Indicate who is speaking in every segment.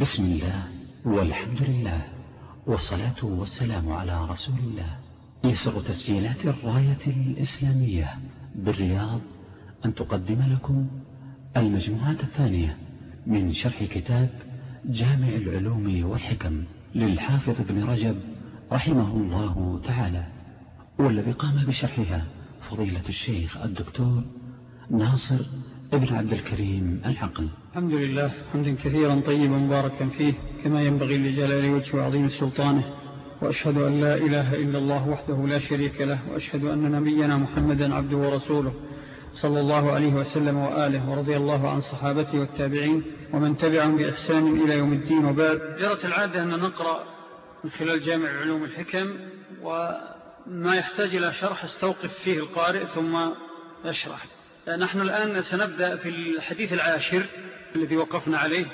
Speaker 1: بسم الله والحمد لله والصلاة والسلام على رسول الله. يسر تسجيلات الراية الإسلامية بالرياض أن تقدم لكم المجموعة الثانية من شرح كتاب جامع العلوم والحكم للحافظ ابن رجب رحمه الله تعالى والذي قام بشرحها فضيلة الشيخ الدكتور ناصر ابن عبد الكريم العقل
Speaker 2: الحمد لله حمدا كثيرا طيبا مباركا فيه كما ينبغي لجلال وجه وعظيم سلطانه وأشهد أن لا إله إلا الله وحده لا شريك له وأشهد أن نبينا محمدا عبده ورسوله صلى الله عليه وسلم وآله ورضي الله عن صحابته والتابعين ومن تبعهم بإحسان إلى يوم الدين وبعد. جرت العادة أن نقرأ من خلال جامع علوم الحكم وما يحتاج إلى شرح استوقف فيه القارئ ثم يشرح نحن الآن سنبدأ في الحديث العاشر الذي وقفنا عليه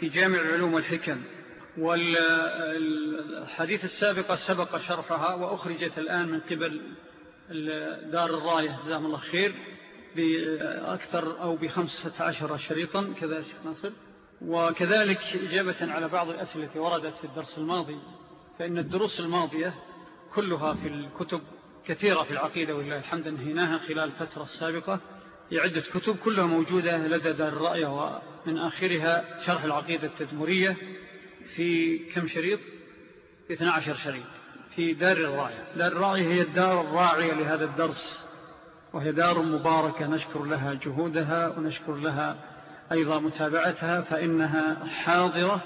Speaker 2: في جامع العلوم والحكم. والحديث السابقة سبق شرحها وأخرجت الآن من قبل دار الراية. جزاهم الله خير. بأكثر أو بخمسة عشر شريطا كذا شيخ ناصر. وكذلك إجابة على بعض الأسئلة التي وردت في الدرس الماضي. فإن الدروس الماضية كلها في الكتب كثيرة في العقيدة والله الحمد انهيناها خلال الفترة السابقة. عدة كتب كلها موجودة لدى دار الرأي ومن آخرها شرح العقيدة التدمرية في كم شريط؟ 12 شريط في دار الراعي دار الراعي هي الدار الراعية لهذا الدرس وهي دار مباركة. نشكر لها جهودها ونشكر لها أيضا متابعتها فإنها حاضرة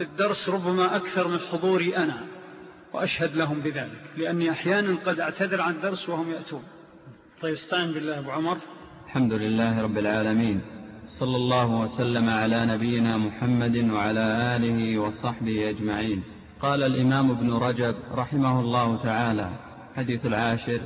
Speaker 2: الدرس ربما أكثر من حضوري أنا وأشهد لهم بذلك لأني أحيانا قد أعتذر عن الدرس وهم يأتون. طيب استعين بالله أبو عمر.
Speaker 3: الحمد لله رب العالمين صلى الله وسلم على نبينا محمد وعلى آله وصحبه أجمعين. قال الإمام ابن رجب رحمه الله تعالى حديث العاشر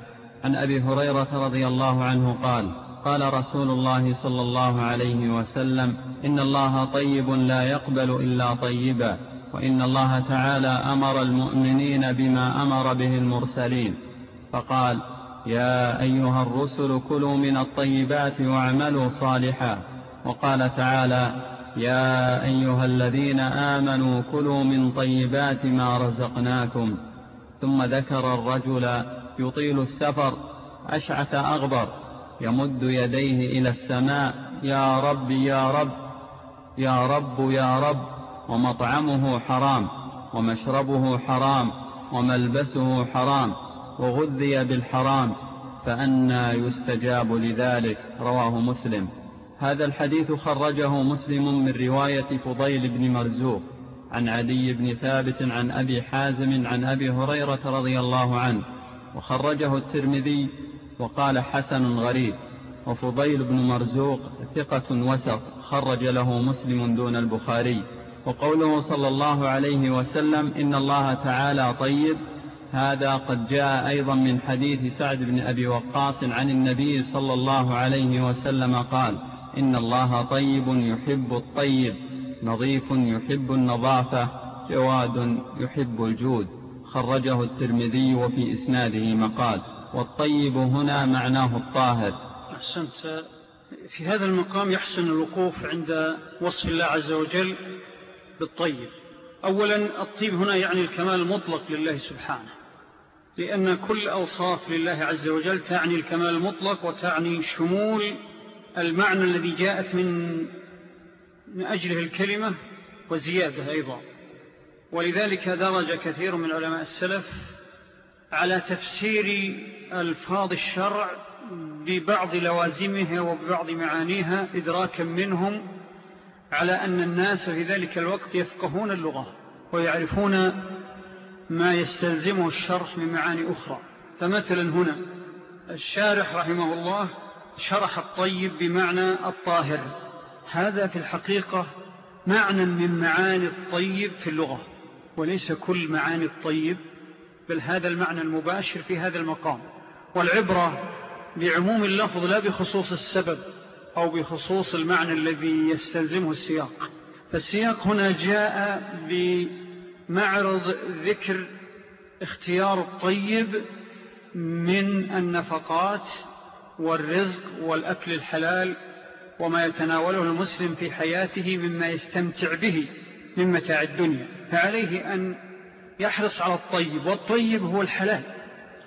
Speaker 3: عن أبي هريرة رضي الله عنه قال قال رسول الله صلى الله عليه وسلم إن الله طيب لا يقبل إلا طيبا وإن الله تعالى أمر المؤمنين بما أمر به المرسلين. فقال يا أيها الرسل كلوا من الطيبات واعملوا صالحا. وقال تعالى يا أيها الذين آمنوا كلوا من طيبات ما رزقناكم. ثم ذكر الرجل يطيل السفر أشعث أغبر يمد يديه إلى السماء يا رب يا رب يا رب يا رب. ومطعمه حرام ومشربه حرام وملبسه حرام. وغذي بالحرام فأنا يستجاب لذلك رواه مسلم. هذا الحديث خرجه مسلم من رواية فضيل بن مرزوق عن علي بن ثابت عن أبي حازم عن أبي هريرة رضي الله عنه وخرجه الترمذي وقال حسن غريب. وفضيل بن مرزوق ثقة وسط خرج له مسلم دون البخاري. وقوله صلى الله عليه وسلم إن الله تعالى طيب هذا قد جاء أيضا من حديث سعد بن أبي وقاص عن النبي صلى الله عليه وسلم قال إن الله طيب يحب الطيب نظيف يحب النظافة جواد يحب الجود. خرجه الترمذي وفي إسناده مقال والطيب هنا معناه الطاهر.
Speaker 2: أحسنت. في هذا المقام يحسن الوقوف عند وصف الله عز وجل بالطيب. أولا الطيب هنا يعني الكمال المطلق لله سبحانه. لأن كل أوصاف لله عز وجل تعني الكمال المطلق وتعني شمول المعنى الذي جاءت من من أجله الكلمة وزيادة أيضا. ولذلك درج كثير من علماء السلف على تفسير ألفاظ الشرع ببعض لوازمها وببعض معانيها إدراكا منهم على أن الناس في ذلك الوقت يفقهون اللغة ويعرفون ما يستلزمه الشرح من معاني أخرى. فمثلا هنا الشارح رحمه الله شرح الطيب بمعنى الطاهر. هذا في الحقيقة معنى من معاني الطيب في اللغة وليس كل معاني الطيب بل هذا المعنى المباشر في هذا المقام. والعبرة بعموم اللفظ لا بخصوص السبب أو بخصوص المعنى الذي يستلزمه السياق. فالسياق هنا جاء بمعرض ذكر اختيار الطيب من النفقات والرزق والأكل الحلال وما يتناوله المسلم في حياته مما يستمتع به من متاع الدنيا. فعليه أن يحرص على الطيب والطيب هو الحلال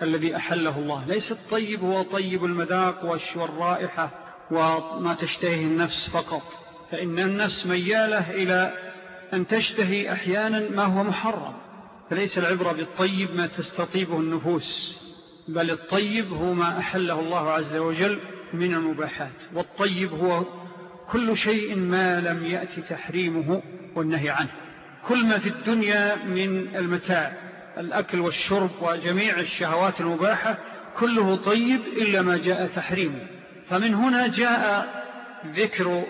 Speaker 2: الذي أحله الله. ليس الطيب هو طيب المذاق والرائحة وما تشتهيه النفس فقط. فإن النفس ميالة إلى أن تشتهي أحيانا ما هو محرم فليس العبرة بالطيب ما تستطيبه النفوس بل الطيب هو ما أحله الله عز وجل من المباحات والطيب هو كل شيء ما لم يأتي تحريمه والنهي عنه. كل ما في الدنيا من المتاع الأكل والشرب وجميع الشهوات المباحة كله طيب إلا ما جاء تحريمه. فمن هنا جاء ذكر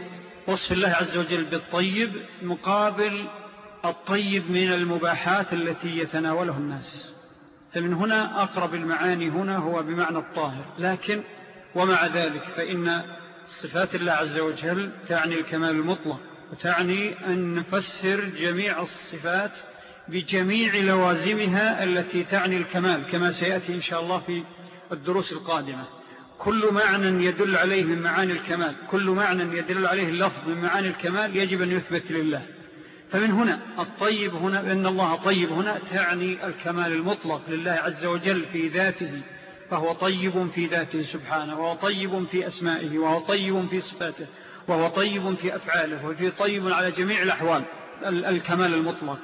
Speaker 2: وصف الله عز وجل بالطيب مقابل الطيب من المباحات التي يتناوله الناس. فمن هنا أقرب المعاني هنا هو بمعنى الطاهر. لكن ومع ذلك فإن صفات الله عز وجل تعني الكمال المطلق وتعني أن نفسر جميع الصفات بجميع لوازمها التي تعني الكمال كما سيأتي إن شاء الله في الدروس القادمة. كل معنى يدل عليه من معاني الكمال كل معنى يدل عليه اللفظ من معاني الكمال يجب أن يثبت لله. فمن هنا الطيب هنا أن الله طيب هنا تعني الكمال المطلق لله عز وجل في ذاته فهو طيب في ذاته سبحانه وهو طيب في أسمائه وهو طيب في صفاته وهو طيب في أفعاله وفي طيب على جميع الأحوال الكمال المطلق.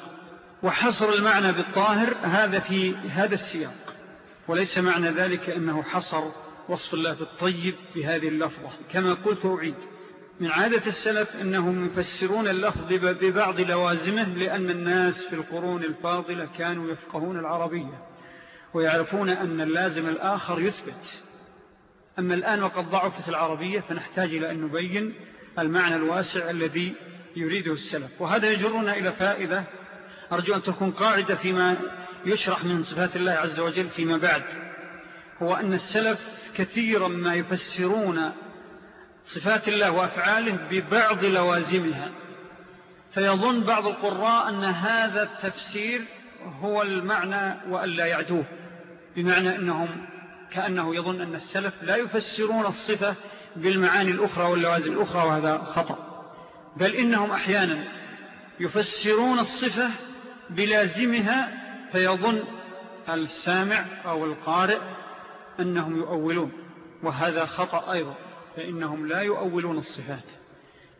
Speaker 2: وحصر المعنى بالطاهر هذا في هذا السياق. وليس معنى ذلك أنه حصر وصف الله بالطيب بهذه اللفظة كما قلت أعيد. من عادة السلف أنهم يفسرون اللفظ ببعض لوازمه لأن الناس في القرون الفاضلة كانوا يفقهون العربية ويعرفون أن اللازم الآخر يثبت. أما الآن وقد ضعفت العربية فنحتاج إلى أن نبين المعنى الواسع الذي يريده السلف. وهذا يجرنا إلى فائدة. أرجو أن تكون قاعدة فيما يشرح من صفات الله عز وجل فيما بعد. هو أن السلف كثيرا ما يفسرون صفات الله وأفعاله ببعض لوازمها. فيظن بعض القراء أن هذا التفسير هو المعنى وأن لا يعدوه بمعنى أنهم كأنه يظن أن السلف لا يفسرون الصفة بالمعاني الأخرى واللوازم الأخرى وهذا خطأ. بل إنهم أحيانا يفسرون الصفة بلازمها فيظن السامع أو القارئ أنهم يؤولون وهذا خطأ أيضا فإنهم لا يؤولون الصفات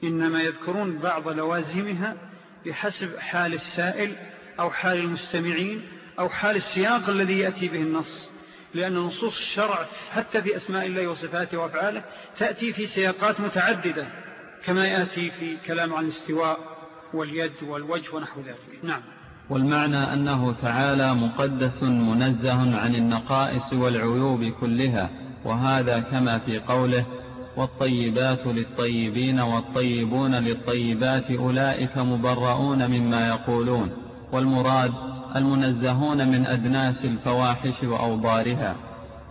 Speaker 2: إنما يذكرون بعض لوازمها بحسب حال السائل أو حال المستمعين أو حال السياق الذي يأتي به النص لأن نصوص الشرع حتى في أسماء الله وصفاته وأفعاله تأتي في سياقات متعددة كما يأتي في كلام عن الاستواء واليد والوجه ونحو ذلك. نعم.
Speaker 3: والمعنى أنه تعالى مقدس منزه عن النقائص والعيوب كلها وهذا كما في قوله والطيبات للطيبين والطيبون للطيبات أولئك مبرؤون مما يقولون والمراد المنزهون من أدناس الفواحش وأوضارها.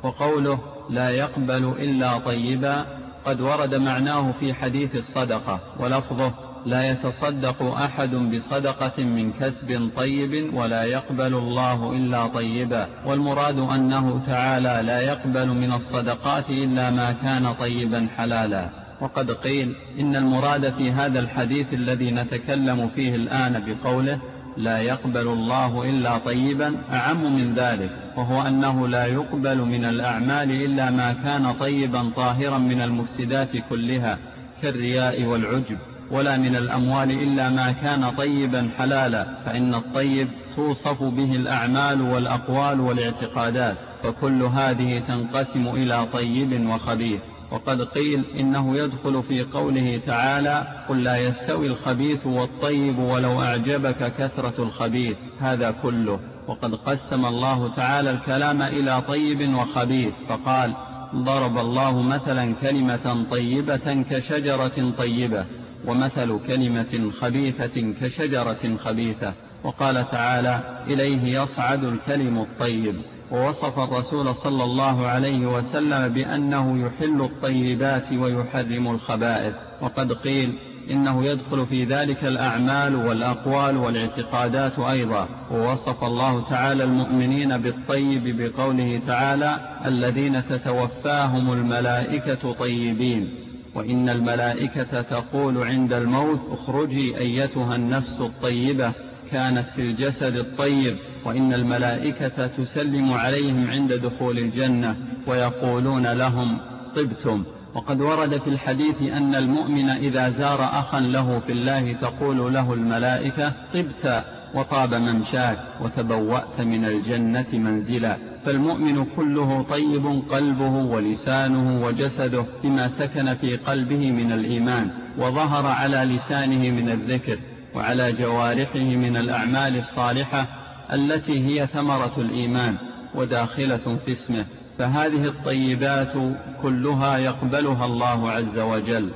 Speaker 3: وقوله لا يقبل إلا طيبا قد ورد معناه في حديث الصدقة ولفظه لا يتصدق أحد بصدقة من كسب طيب ولا يقبل الله إلا طيبا والمراد أنه تعالى لا يقبل من الصدقات إلا ما كان طيبا حلالا. وقد قيل إن المراد في هذا الحديث الذي نتكلم فيه الآن بقوله لا يقبل الله إلا طيبا أعم من ذلك وهو أنه لا يقبل من الأعمال إلا ما كان طيبا طاهرا من المفسدات كلها كالرياء والعجب. ولا من الأموال إلا ما كان طيبا حلالا فإن الطيب توصف به الأعمال والأقوال والاعتقادات فكل هذه تنقسم إلى طيب وخبيث وقد قيل إنه يدخل في قوله تعالى قل لا يستوي الخبيث والطيب ولو أعجبك كثرة الخبيث. هذا كله. وقد قسم الله تعالى الكلام إلى طيب وخبيث فقال ضرب الله مثلا كلمة طيبة كشجرة طيبة. ومثل كلمة خبيثة كشجرة خبيثة وقال تعالى إليه يصعد الكلم الطيب. ووصف الرسول صلى الله عليه وسلم بأنه يحل الطيبات ويحرم الخبائث. وقد قيل إنه يدخل في ذلك الأعمال والأقوال والإعتقادات أيضا. ووصف الله تعالى المؤمنين بالطيب بقوله تعالى الذين تتوفاهم الملائكة طيبين. وإن الملائكة تقول عند الموت اخرجي أيتها النفس الطيبة كانت في الجسد الطيب وإن الملائكة تسلم عليهم عند دخول الجنة ويقولون لهم طبتم. وقد ورد في الحديث أن المؤمن إذا زار أخا له في الله تقول له الملائكة طبت وطاب ممشاك وتبوأت من الجنة منزلا. فالمؤمن كله طيب قلبه ولسانه وجسده بما سكن في قلبه من الإيمان وظهر على لسانه من الذكر وعلى جوارحه من الأعمال الصالحة التي هي ثمرة الإيمان وداخلة في اسمه. فهذه الطيبات كلها يقبلها الله عز وجل.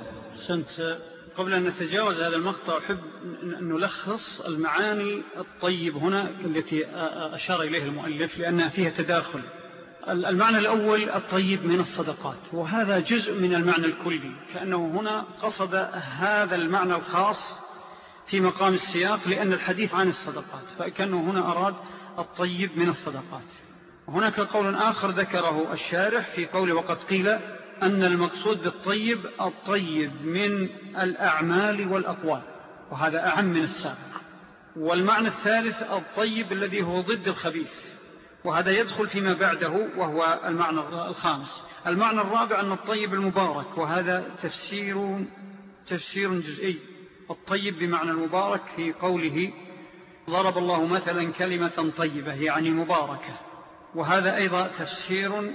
Speaker 2: قبل أن نتجاوز هذا المقطع أحب أن نلخص المعاني الطيب هنا التي أشار إليه المؤلف لأنها فيها تداخل. المعنى الأول الطيب من الصدقات وهذا جزء من المعنى الكلي كأنه هنا قصد هذا المعنى الخاص في مقام السياق لأن الحديث عن الصدقات فكأنه هنا أراد الطيب من الصدقات. وهناك قول آخر ذكره الشارح في قول وقد قيل أن المقصود بالطيب الطيب من الأعمال والأقوال وهذا أعم من السابق. والمعنى الثالث الطيب الذي هو ضد الخبيث وهذا يدخل فيما بعده وهو المعنى الخامس. المعنى الرابع أن الطيب المبارك وهذا تفسير تفسير جزئي. الطيب بمعنى المبارك في قوله ضرب الله مثلا كلمة طيبة يعني مباركة. وهذا أيضا تفسير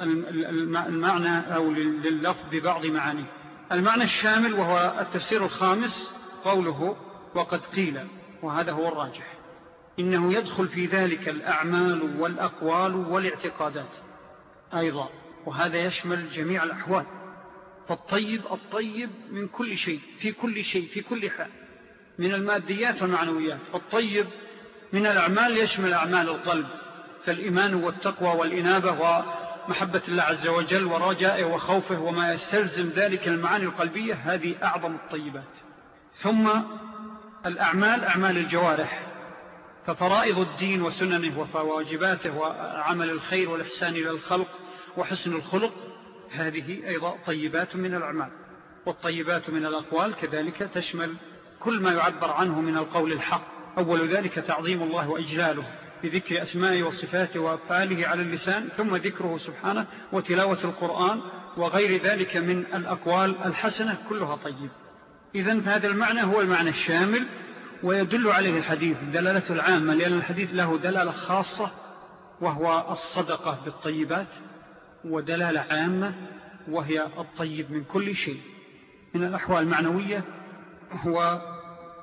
Speaker 2: للمعنى أو لللفظ ببعض معانيه. المعنى الشامل وهو التفسير الخامس قوله وقد قيل وهذا هو الراجح. إنه يدخل في ذلك الأعمال والأقوال والاعتقادات أيضا وهذا يشمل جميع الأحوال. فالطيب الطيب من كل شيء في كل شيء في كل حال من الماديات والمعنويات. الطيب من الأعمال يشمل أعمال القلب فالإيمان والتقوى والإنابة ومحبة الله عز وجل ورجائه وخوفه وما يستلزم ذلك المعاني القلبية هذه أعظم الطيبات. ثم الأعمال أعمال الجوارح. ففرائض الدين وسننه وفواجباته وعمل الخير والإحسان إلى الخلق وحسن الخلق هذه أيضا طيبات من الأعمال. والطيبات من الأقوال كذلك تشمل كل ما يعبر عنه من القول الحق. أول ذلك تعظيم الله وإجلاله. بذكر أسمائه وصفاته وأفعاله على اللسان ثم ذكره سبحانه وتلاوة القرآن وغير ذلك من الأقوال الحسنة كلها طيب. إذن فهذا المعنى هو المعنى الشامل ويدل عليه الحديث دلالة العامة لأن الحديث له دلالة خاصة وهو الصدقة بالطيبات ودلالة عامة وهي الطيب من كل شيء. من الأحوال المعنوية هو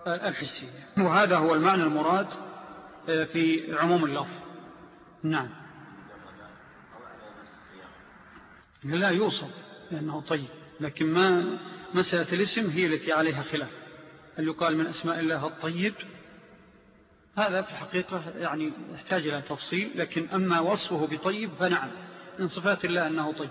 Speaker 2: الحسية. وهذا هو المعنى المراد في عموم اللفظ. نعم. لا يوصف لأنه طيب. لكن ما مسألة الاسم هي التي عليها خلاف. هل يقال من أسماء الله الطيب؟ هذا في الحقيقة يعني يحتاج إلى تفصيل لكن أما وصفه بطيب فنعم من صفات الله أنه طيب.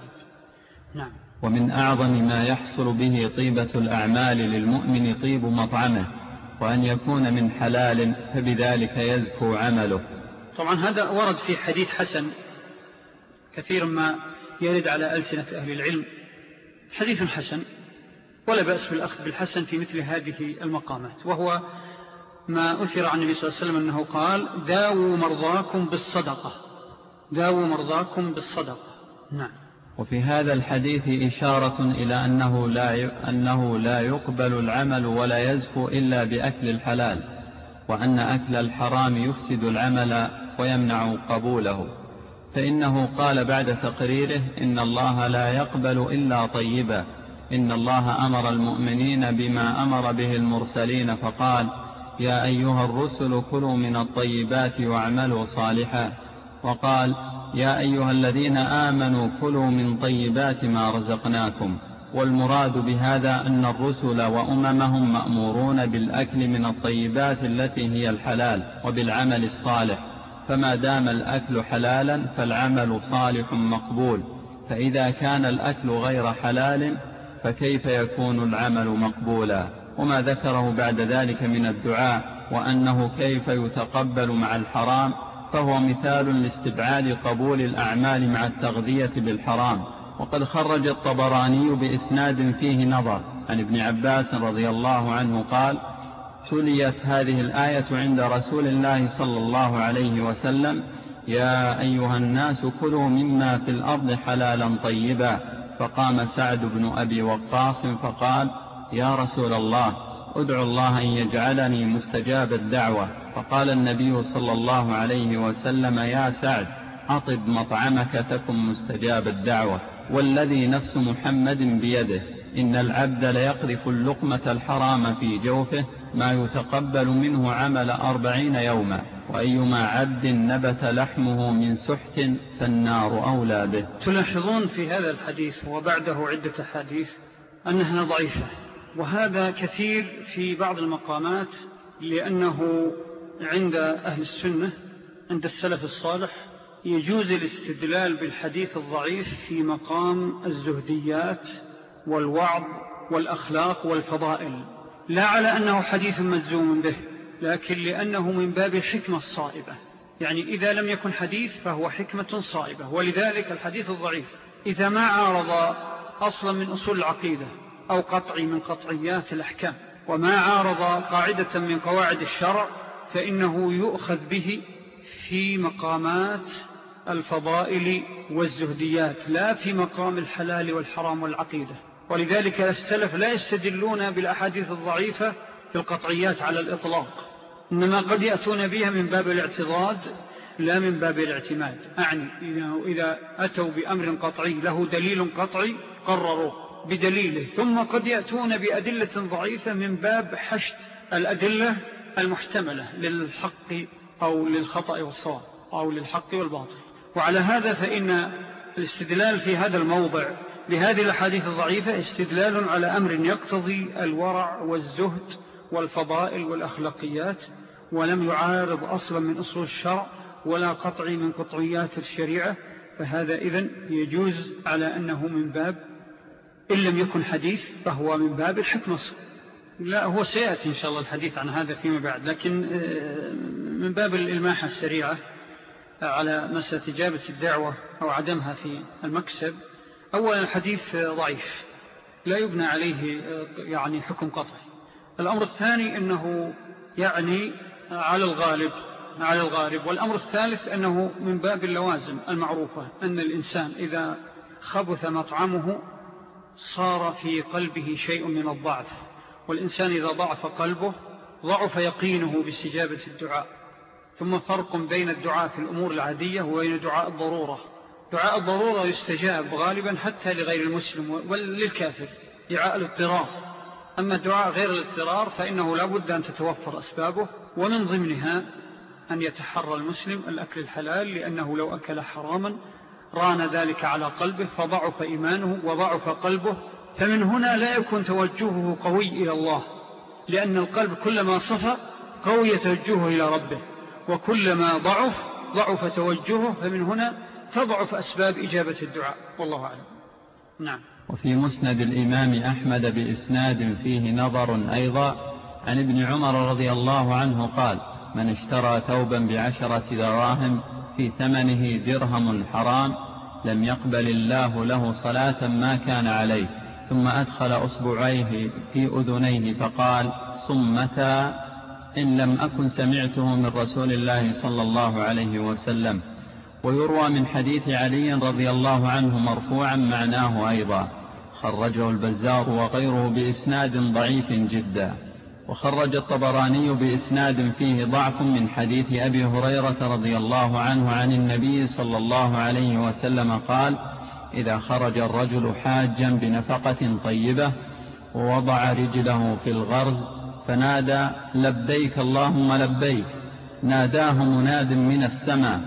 Speaker 2: نعم.
Speaker 3: ومن أعظم ما يحصل به طيبة الأعمال للمؤمن طيب مطعمه. وأن يكون من حلال فبذلك يزكو عمله.
Speaker 2: طبعا هذا ورد في حديث حسن كثيرا ما يرد على ألسنة أهل العلم. حديث حسن ولا بأس بالأخذ بالحسن في مثل هذه المقامات. وهو ما أثر عن النبي صلى الله عليه وسلم أنه قال داووا مرضاكم بالصدقة. داووا مرضاكم بالصدقة. نعم.
Speaker 3: وفي هذا الحديث إشارة إلى أنه لا, أنه لا يقبل العمل ولا يزكو إلا بأكل الحلال وأن أكل الحرام يفسد العمل ويمنع قبوله. فإنه قال بعد تقريره إن الله لا يقبل إلا طيبا. إن الله أمر المؤمنين بما أمر به المرسلين فقال يا أيها الرسل كلوا من الطيبات واعملوا صالحا. وقال يا أيها الذين آمنوا كلوا من طيبات ما رزقناكم والمراد بهذا أن الرسل وأممهم مأمورون بالأكل من الطيبات التي هي الحلال وبالعمل الصالح. فما دام الأكل حلالا فالعمل صالح مقبول. فإذا كان الأكل غير حلال فكيف يكون العمل مقبولا؟ وما ذكره بعد ذلك من الدعاء وأنه كيف يتقبل مع الحرام فهو مثال لاستبعاد قبول الأعمال مع التغذية بالحرام. وقد خرج الطبراني بإسناد فيه نظر. عن ابن عباس رضي الله عنه قال تليت هذه الآية عند رسول الله صلى الله عليه وسلم يا أيها الناس كلوا مما في الأرض حلالا طيبا فقام سعد بن أبي وقاص فقال يا رسول الله ادعو الله أن يجعلني مستجاب الدعوة فقال النبي صلى الله عليه وسلم يا سعد أطب مطعمك تكن مستجاب الدعوة والذي نفس محمد بيده. إن العبد ليقذف اللقمة الحرام في جوفه ما يتقبل منه عمل أربعين يوما. وأيما عبد نبت لحمه من سحت فالنار أولى به.
Speaker 2: تلاحظون في هذا الحديث وبعده عدة حديث أنها ضعيفة وهذا كثير في بعض المقامات لأنه عند أهل السنة عند السلف الصالح يجوز الاستدلال بالحديث الضعيف في مقام الزهديات والوعظ والأخلاق والفضائل. لا على أنه حديث مجزوم به لكن لأنه من باب الحكمة الصائبة. يعني إذا لم يكن حديث فهو حكمة صائبة. ولذلك الحديث الضعيف إذا ما عارض أصلا من أصول العقيدة أو قطعي من قطعيات الأحكام وما عارض قاعدة من قواعد الشرع فإنه يؤخذ به في مقامات الفضائل والزهديات لا في مقام الحلال والحرام والعقيدة. ولذلك السلف لا يستدلون بالأحاديث الضعيفة في القطعيات على الإطلاق. إنما قد يأتون بها من باب الاعتضاد لا من باب الاعتماد. أعني إذا أتوا بأمر قطعي له دليل قطعي قرروه بدليله. ثم قد يأتون بأدلة ضعيفة من باب حشد الأدلة المحتملة للحق أو للخطأ والصواب أو للحق والباطل. وعلى هذا فإن الاستدلال في هذا الموضع بهذه الحديث الضعيفة استدلال على أمر يقتضي الورع والزهد والفضائل والأخلاقيات ولم يعارض أصلا من أصول الشرع ولا قطعي من قطعيات الشريعة. فهذا إذن يجوز على أنه من باب إن لم يكن حديث فهو من باب الحكمة لا هو سيأتي إن شاء الله الحديث عن هذا فيما بعد. لكن آه، من باب الإلماحة السريعة على مسألة إجابة الدعوة أو عدمها في المكسب أولا الحديث ضعيف. لا يبنى عليه آه، يعني حكم قطعي. الأمر الثاني أنه يعني على الغالب على الغالب. والأمر الثالث أنه من باب اللوازم المعروفة أن الإنسان إذا خبث مطعمه صار في قلبه شيء من الضعف. والإنسان إذا ضعف قلبه ضعف يقينه باستجابة الدعاء. ثم فرق بين الدعاء في الأمور العادية وبين دعاء الضرورة. دعاء الضرورة يستجاب غالبا حتى لغير المسلم وللكافر دعاء الاضطرار. أما دعاء غير الاضطرار فإنه لا بد أن تتوفر أسبابه ومن ضمنها أن يتحرى المسلم الأكل الحلال لأنه لو أكل حراما ران ذلك على قلبه فضعف إيمانه وضعف قلبه فمن هنا لا يكون توجهه قوي إلى الله لأن القلب كلما صفى قوي توجهه إلى ربه وكلما ضعف ضعف توجهه فمن هنا تضعف أسباب إجابة الدعاء. والله أعلم. نعم.
Speaker 3: وفي مسند الإمام أحمد بإسناد فيه نظر أيضا عن ابن عمر رضي الله عنه قال من اشترى ثوبا بعشرة دراهم في ثمنه درهم حرام لم يقبل الله له صلاة ما كان عليه ثم أدخل أصبعيه في أذنيه فقال صمتا إن لم أكن سمعته من رسول الله صلى الله عليه وسلم. ويروى من حديث علي رضي الله عنه مرفوعا معناه أيضا. خرجه البزار وغيره بإسناد ضعيف جدا. وخرج الطبراني بإسناد فيه ضعف من حديث أبي هريرة رضي الله عنه عن النبي صلى الله عليه وسلم قال إذا خرج الرجل حاجا بنفقة طيبة ووضع رجله في الغرز فنادى لبيك اللهم لبيك. ناداه مناد من السماء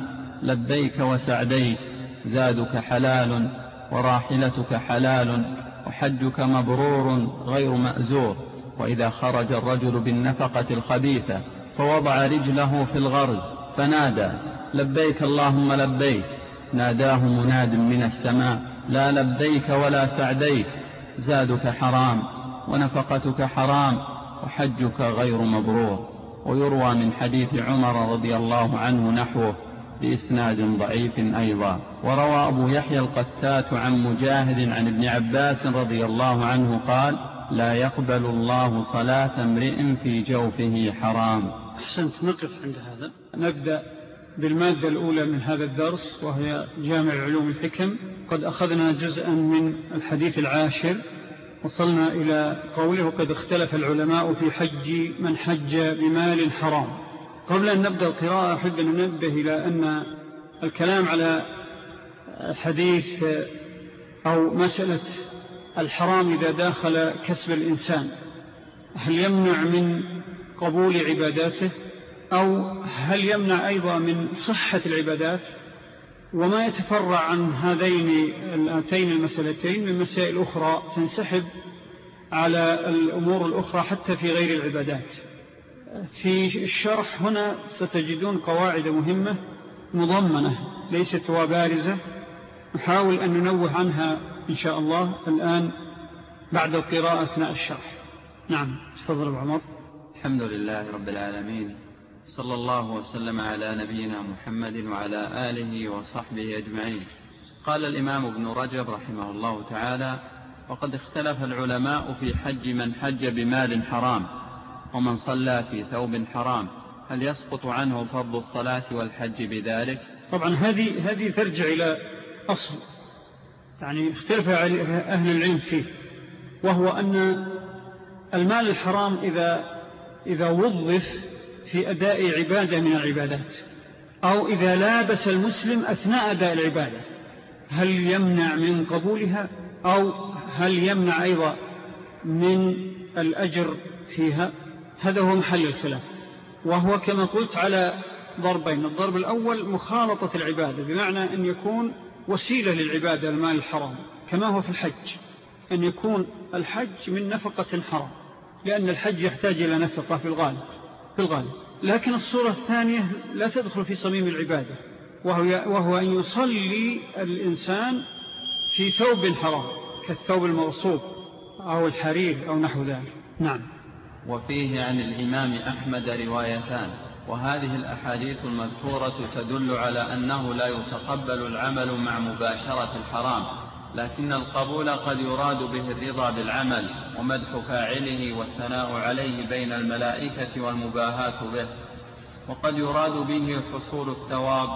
Speaker 3: لبيك وسعديك زادك حلال وراحلتك حلال وحجك مبرور غير مأزور. وإذا خرج الرجل بالنفقة الخبيثة فوضع رجله في الغرز فنادى لبيك اللهم لبيك. ناداه مناد من السماء لا لبيك ولا سعديك زادك حرام ونفقتك حرام وحجك غير مبرور. ويروى من حديث عمر رضي الله عنه نحوه بإسناد ضعيف أيضا. وروى أبو يحيى القتات عن مجاهد عن ابن عباس رضي الله عنه قال لا يقبل الله صلاة امرئ في جوفه حرام.
Speaker 2: أحسنت نقف عند هذا. نبدأ بالمادة الأولى من هذا الدرس وهي جامع علوم الحكم قد أخذنا جزءا من الحديث العاشر وصلنا إلى قوله قد اختلف العلماء في حج من حج بمال حرام. قبل أن نبدأ القراءة أحب أن ننبه إلى أن الكلام على حديث أو مسألة الحرام إذا داخل كسب الإنسان هل يمنع من قبول عباداته؟ أو هل يمنع أيضا من صحة العبادات؟ وما يتفرع عن هذين الآتين المسألتين من مسائل أخرى تنسحب على الأمور الأخرى حتى في غير العبادات. في الشرح هنا ستجدون قواعد مهمة مضمنة ليست وبارزة. نحاول أن ننوه عنها إن شاء الله الآن بعد القراءة أثناء الشرح. نعم تفضل أبو عمر.
Speaker 3: الحمد لله رب العالمين. صلى الله وسلم على نبينا محمد وعلى آله وصحبه أجمعين. قال الإمام ابن رجب رحمه الله تعالى وقد اختلف العلماء في حج من حج بمال حرام ومن صلى في ثوب حرام هل يسقط عنه فرض الصلاة والحج بذلك؟
Speaker 2: طبعا هذه هذه ترجع إلى أصل يعني اختلف أهل العلم فيه وهو أن المال الحرام إذا, إذا وظف في أداء عبادة من العبادات. أو إذا لابس المسلم أثناء أداء العبادة. هل يمنع من قبولها؟ أو هل يمنع أيضا من الأجر فيها؟ هذا هو محل الخلاف. وهو كما قلت على ضربين. الضرب الأول مخالطة العبادة بمعنى أن يكون وسيلة للعبادة المال الحرام كما هو في الحج. أن يكون الحج من نفقة حرام لأن الحج يحتاج إلى نفقة في الغالب. في الغالب. لكن الصورة الثانية لا تدخل في صميم العبادة وهو, وهو أن يصلي الإنسان في ثوب حرام كالثوب المغصوب أو الحرير أو نحو ذلك. نعم.
Speaker 3: وفيه عن الإمام أحمد روايتان وهذه الأحاديث المذكورة تدل على أنه لا يتقبل العمل مع مباشرة الحرام لكن القبول قد يراد به الرضا بالعمل ومدح فاعله والثناء عليه بين الملائكة والمباهاة به. وقد يراد به حصول الثواب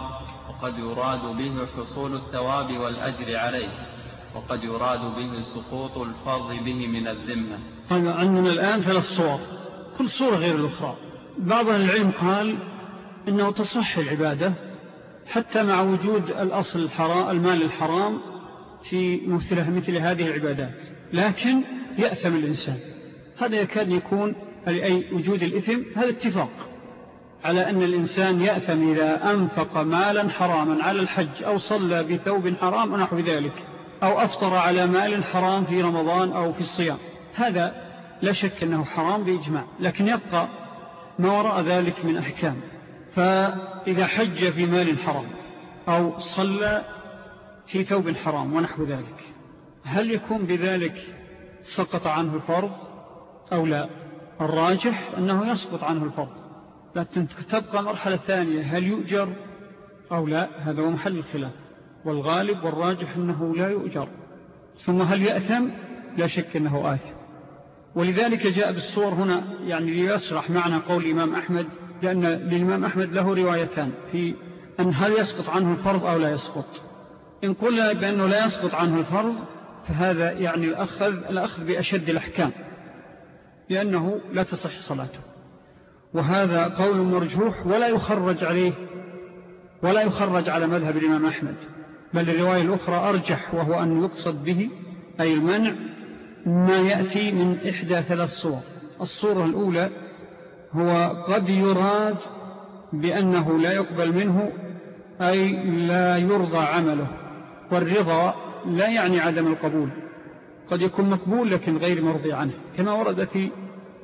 Speaker 3: وقد يراد به حصول الثواب والأجر عليه. وقد يراد به سقوط الفرض به من الذمة.
Speaker 2: طيب عندنا الآن ثلاث صور كل صورة غير الأخرى. بعض العلم قال إنه تصح العبادة حتى مع وجود الأصل الحرام المال الحرام في مثل, هذه العبادات. لكن يأثم الإنسان. هذا يكاد يكون لأي وجود الإثم. هذا اتفاق على أن الإنسان يأثم إذا أنفق مالا حراما على الحج أو صلى بثوب حرام ونحو ذلك أو أفطر على مال حرام في رمضان أو في الصيام. هذا لا شك أنه حرام بإجماع لكن يبقى ما وراء ذلك من أحكام. فإذا حج في مال حرام أو صلى في ثوب حرام ونحو ذلك. هل يكون بذلك سقط عنه الفرض أو لا؟ الراجح أنه يسقط عنه الفرض. لكن تبقى مرحلة ثانية هل يؤجر أو لا؟ هذا هو محل الخلاف. والغالب والراجح أنه لا يؤجر. ثم هل يأثم؟ لا شك أنه آثم. ولذلك جاء بالصور هنا يعني ليسرح معنى قول الإمام أحمد لأن للإمام أحمد له روايتان في أن هل يسقط عنه الفرض أو لا يسقط. إن قلنا بأنه لا يسقط عنه الفرض فهذا يعني الأخذ, الأخذ بأشد الأحكام لأنه لا تصح صلاته. وهذا قول مرجوح ولا يخرج عليه ولا يخرج على مذهب الإمام أحمد بل الرواية الأخرى أرجح وهو أن يقصد به أي المنع ما يأتي من إحدى ثلاث صور. الصورة الأولى هو قد يراد بأنه لا يقبل منه أي لا يرضى عمله. والرضا لا يعني عدم القبول. قد يكون مقبول لكن غير مرضي عنه كما ورد في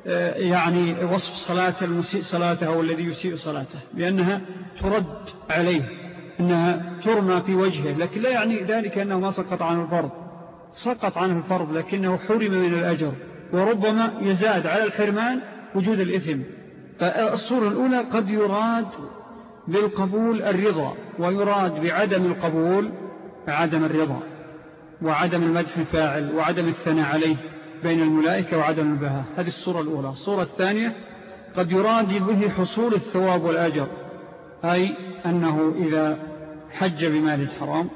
Speaker 2: آه، يعني وصف صلاة المسيء صلاته أو الذي يسيء صلاته بأنها ترد عليه أنها ترمى في وجهه لكن لا يعني ذلك أنه ما سقط عنه الفرض. سقط عنه الفرض لكنه حرم من الأجر وربما يزاد على الحرمان وجود الإثم. فالصورة الأولى قد يراد بالقبول الرضا ويراد بعدم القبول عدم الرضا وعدم المدح الفاعل وعدم الثناء عليه بين الملائكة وعدم البهاء. هذه الصورة الأولى. الصورة الثانية قد يراد به حصول الثواب والأجر أي أنه إذا حج بمال الحرام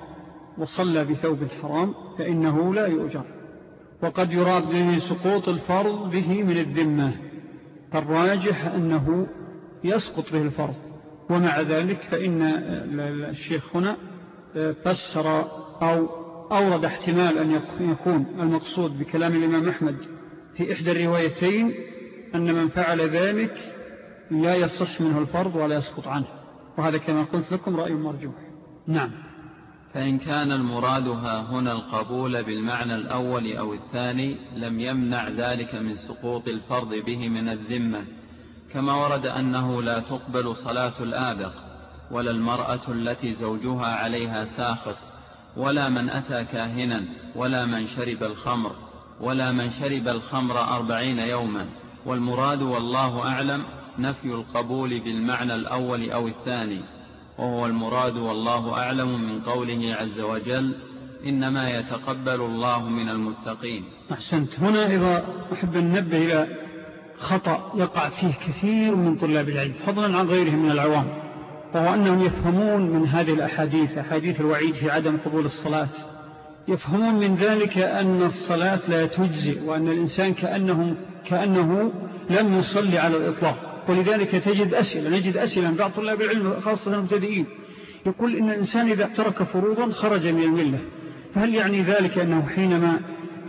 Speaker 2: وصلى بثوب الحرام فإنه لا يؤجر. وقد يراد به سقوط الفرض به من الذمة. فالراجح أنه يسقط به الفرض ومع ذلك فإن الشيخ هنا فسر أو أورد احتمال أن يكون المقصود بكلام الإمام أحمد في إحدى الروايتين أن من فعل ذلك لا يصح منه الفرض ولا يسقط عنه وهذا كما قلت لكم رأي مرجوح. نعم.
Speaker 3: فإن كان المراد ها هنا القبول بالمعنى الأول أو الثاني لم يمنع ذلك من سقوط الفرض به من الذمة كما ورد أنه لا تقبل صلاة الآبق. ولا المرأة التي زوجها عليها ساخط ولا من أتى كاهنا ولا من شرب الخمر ولا من شرب الخمر أربعين يوما. والمراد والله أعلم نفي القبول بالمعنى الأول أو الثاني وهو المراد والله أعلم من قوله عز وجل إنما يتقبل الله من المتقين.
Speaker 2: أحسنت. هنا إذا أحب أن ننبه إلى خطأ يقع فيه كثير من طلاب العلم فضلا عن غيرهم من العوام. وهو أنهم يفهمون من هذه الأحاديث أحاديث الوعيد في عدم قبول الصلاة. يفهمون من ذلك أن الصلاة لا تجزي وأن الإنسان كأنه, كأنه لم يصلي على الإطلاق. ولذلك تجد أسئلة نجد أسئلة من بعض طلاب العلم خاصة المبتدئين. يقول إن الإنسان إذا ترك فروضا خرج من الملة. فهل يعني ذلك أنه حينما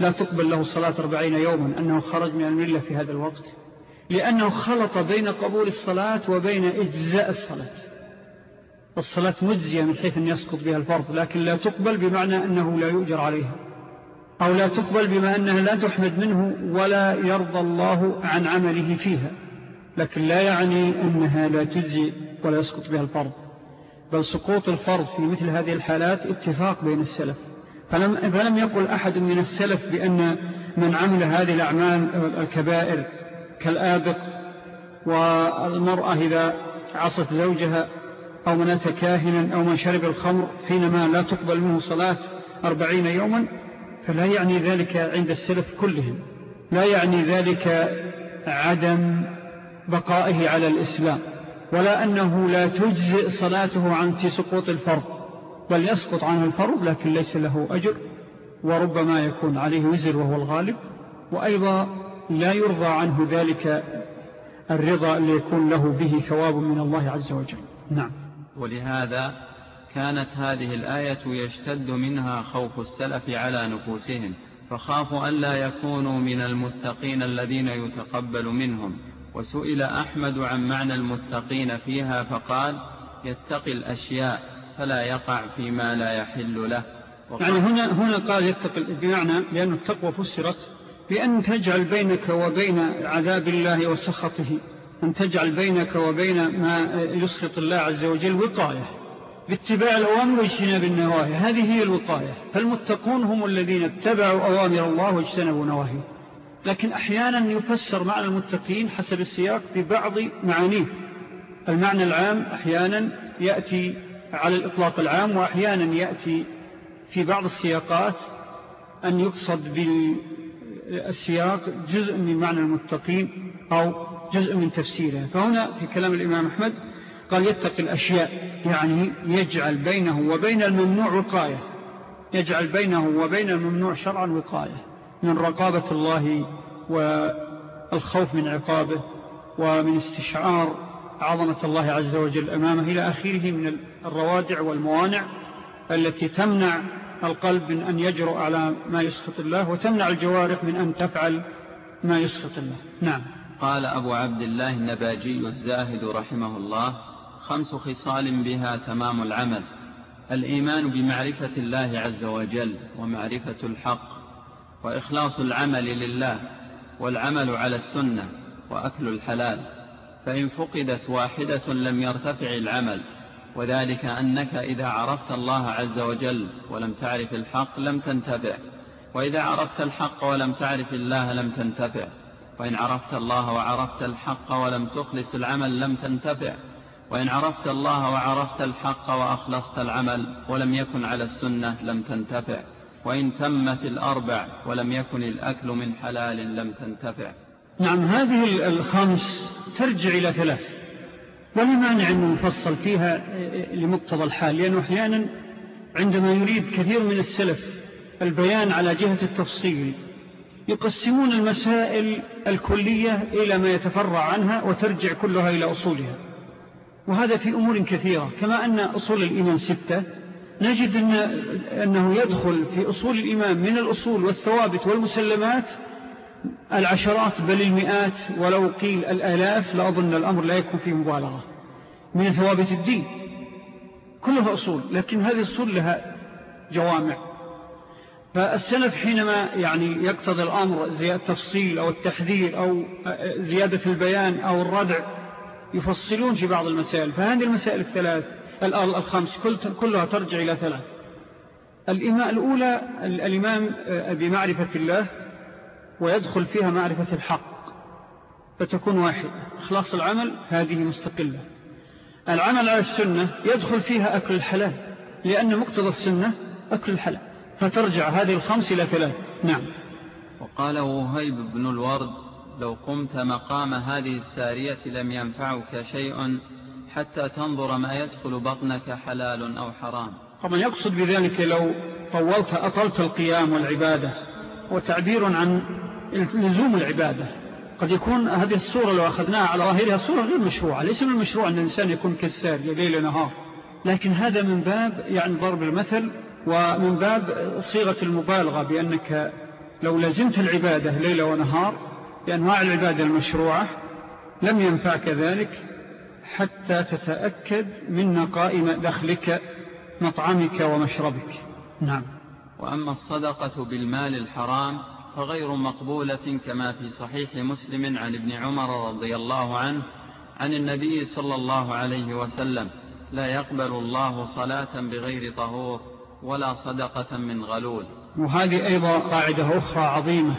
Speaker 2: لا تقبل له الصلاة أربعين يوما أنه خرج من الملة في هذا الوقت؟ لأنه خلط بين قبول الصلاة وبين إجزاء الصلاة. الصلاة مجزية من حيث أن يسقط بها الفرض لكن لا تقبل بمعنى أنه لا يؤجر عليها أو لا تقبل بما أنها لا تحمد منه ولا يرضى الله عن عمله فيها لكن لا يعني أنها لا تجزي ولا يسقط بها الفرض. بل سقوط الفرض في مثل هذه الحالات اتفاق بين السلف. فلم, فلم يقل أحد من السلف بأن من عمل هذه الأعمال الكبائر كالآبق والمرأة إذا عصت زوجها أو من أتى كاهنا أو من شرب الخمر حينما لا تقبل منه صلاة أربعين يوما فلا يعني ذلك عند السلف كلهم. لا يعني ذلك عدم بقائه على الإسلام ولا أنه لا تجزئ صلاته عن في سقوط الفرض بل يسقط عنه الفرض لكن ليس له أجر وربما يكون عليه وزر وهو الغالب. وأيضا لا يرضى عنه ذلك الرضا اللي يكون له به ثواب من الله عز وجل. نعم.
Speaker 3: ولهذا كانت هذه الآية يشتد منها خوف السلف على نفوسهم فخافوا أن لا يكونوا من المتقين الذين يتقبل منهم. وسئل أحمد عن معنى المتقين فيها فقال يتقي الأشياء فلا يقع فيما لا يحل له.
Speaker 2: يعني هنا, هنا قال يتقي بمعنى لأن التقوى فسرت بأن تجعل بينك وبين عذاب الله وسخطه. أن تجعل بينك وبين ما يسخط الله عز وجل وقاية باتباع الأوامر واجتناب النواهي هذه هي الوقاية. فالمتقون هم الذين اتبعوا أوامر الله واجتنبوا نواهيه. لكن أحيانا يفسر معنى المتقين حسب السياق ببعض معانيه. المعنى العام أحيانا يأتي على الإطلاق العام وأحيانا يأتي في بعض السياقات أن يقصد بالسياق جزء من معنى المتقين أو جزء من تفسيره. فهنا في كلام الإمام أحمد قال يتقي الأشياء يعني يجعل بينه وبين الممنوع وقاية. يجعل بينه وبين الممنوع شرعا وقاية. من رقابة الله والخوف من عقابه ومن استشعار عظمة الله عز وجل أمامه إلى آخره من الروادع والموانع التي تمنع القلب من أن يجرؤ على ما يسخط الله وتمنع الجوارح من أن تفعل ما يسخط الله. نعم.
Speaker 3: قال أبو عبد الله النباجي الزاهد رحمه الله خمس خصال بها تمام العمل الإيمان بمعرفة الله عز وجل ومعرفة الحق وإخلاص العمل لله والعمل على السنة وأكل الحلال فإن فقدت واحدة لم يرتفع العمل وذلك أنك إذا عرفت الله عز وجل ولم تعرف الحق لم تنتفع وإذا عرفت الحق ولم تعرف الله لم تنتفع. وإن عرفت الله وعرفت الحق ولم تخلص العمل لم تنتفع. وإن عرفت الله وعرفت الحق وأخلصت العمل ولم يكن على السنة لم تنتفع. وإن تمت الأربع ولم يكن الأكل من حلال لم تنتفع.
Speaker 2: نعم هذه الخمس ترجع إلى ثلاث. ولا مانع أنه نفصل فيها لمقتضى الحال. لأنه أحيانا عندما يريد كثير من السلف البيان على جهة التفصيل يقسمون المسائل الكلية إلى ما يتفرع عنها وترجع كلها إلى أصولها. وهذا في أمور كثيرة كما أن أصول الإيمان ستة. نجد أن أنه يدخل في أصول الإيمان من الأصول والثوابت والمسلمات العشرات بل المئات ولو قيل الآلاف لأظن الأمر لا يكون فيه مبالغة من ثوابت الدين. كلها أصول لكن هذه الأصول لها جوامع. فالسلف حينما يعني يقتضي الأمر زي التفصيل أو التحذير أو زيادة البيان أو الردع يفصلون في بعض المسائل. فهذه المسائل الثلاث الخمس كلها ترجع إلى ثلاث. الأولى الإمام بمعرفة الله ويدخل فيها معرفة الحق فتكون واحدة. إخلاص العمل هذه مستقلة. العمل على السنة يدخل فيها أكل الحلال لأن مقتضى السنة أكل الحلال. فترجع هذه الخمس إلى ثلاث. نعم.
Speaker 3: وقال وهيب بن الورد لو قمت مقام هذه السارية لم ينفعك شيء حتى تنظر ما يدخل بطنك حلال أو حرام.
Speaker 2: طبعا يقصد بذلك لو طولت أطلت القيام والعبادة وتعبير عن لزوم العبادة. قد يكون هذه الصورة لو أخذناها على ظاهرها صورة غير مشروعة. ليس من المشروع أن الإنسان يكون كسار ليل نهار. لكن هذا من باب يعني ضرب المثل ومن باب صيغة المبالغة بأنك لو لزمت العبادة ليلة ونهار بأنواع العبادة المشروعة لم ينفعك ذلك حتى تتأكد من نقائم دخلك مطعمك ومشربك. نعم.
Speaker 3: وأما الصدقة بالمال الحرام فغير مقبولة كما في صحيح مسلم عن ابن عمر رضي الله عنه عن النبي صلى الله عليه وسلم لا يقبل الله صلاة بغير طهور ولا صدقة من غلول.
Speaker 2: وهذه أيضا قاعدة أخرى عظيمة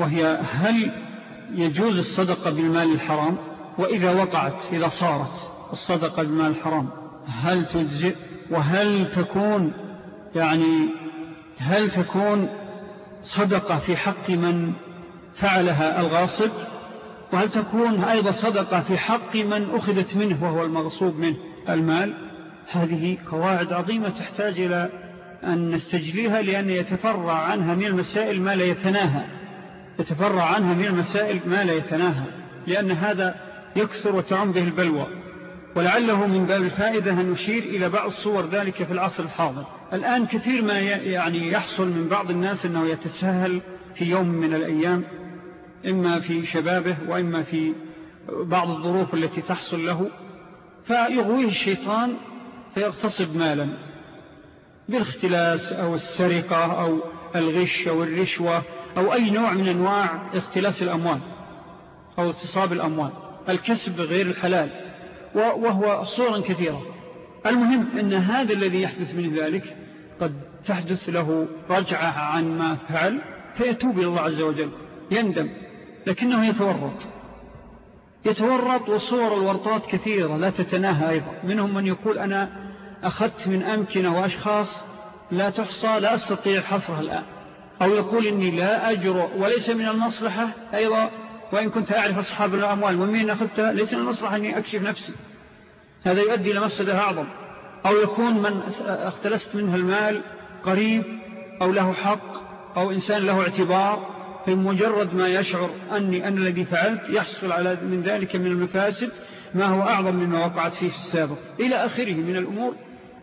Speaker 2: وهي هل يجوز الصدقة بالمال الحرام؟ وإذا وقعت إذا صارت الصدقة بالمال الحرام هل تجزئ؟ وهل تكون يعني هل تكون صدقة في حق من فعلها الغاصب؟ وهل تكون أيضا صدقة في حق من أخذت منه وهو المغصوب منه المال؟ هذه قواعد عظيمة تحتاج إلى أن نستجليها لأن يتفرع عنها من المسائل ما لا يتناهى. يتفرع عنها من المسائل ما لا يتناهى. لأن هذا يكثر وتعم به البلوى. ولعله من باب الفائدة أن نشير إلى بعض صور ذلك في العصر الحاضر. الآن كثير ما يعني يحصل من بعض الناس أنه يتساهل في يوم من الأيام إما في شبابه وإما في بعض الظروف التي تحصل له. فيغويه الشيطان فيغتصب مالا. بالاختلاس أو السرقة أو الغش أو الرشوة أو أي نوع من أنواع اختلاس الأموال أو اتصاب الأموال. الكسب غير الحلال. وهو صورا كثيرة. المهم أن هذا الذي يحدث من ذلك قد تحدث له رجعة عن ما فعل فيتوب إلى الله عز وجل. يندم. لكنه يتورط. يتورط وصور الورطات كثيرة لا تتناهى أيضا. منهم من يقول أنا أخذت من أمكنة وأشخاص لا تحصى لا أستطيع حصرها الآن. أو يقول إني لا أجر وليس من المصلحة أيضا وإن كنت أعرف أصحاب الأموال ومن أخذتها ليس من المصلحة أني أكشف نفسي. هذا يؤدي إلى مفسدة أعظم. أو يكون من اختلست منه المال قريب أو له حق أو إنسان له اعتبار فمجرد ما يشعر أني أنا الذي فعلت يحصل على من ذلك من المفاسد ما هو أعظم مما وقعت فيه في السابق. إلى آخره من الأمور.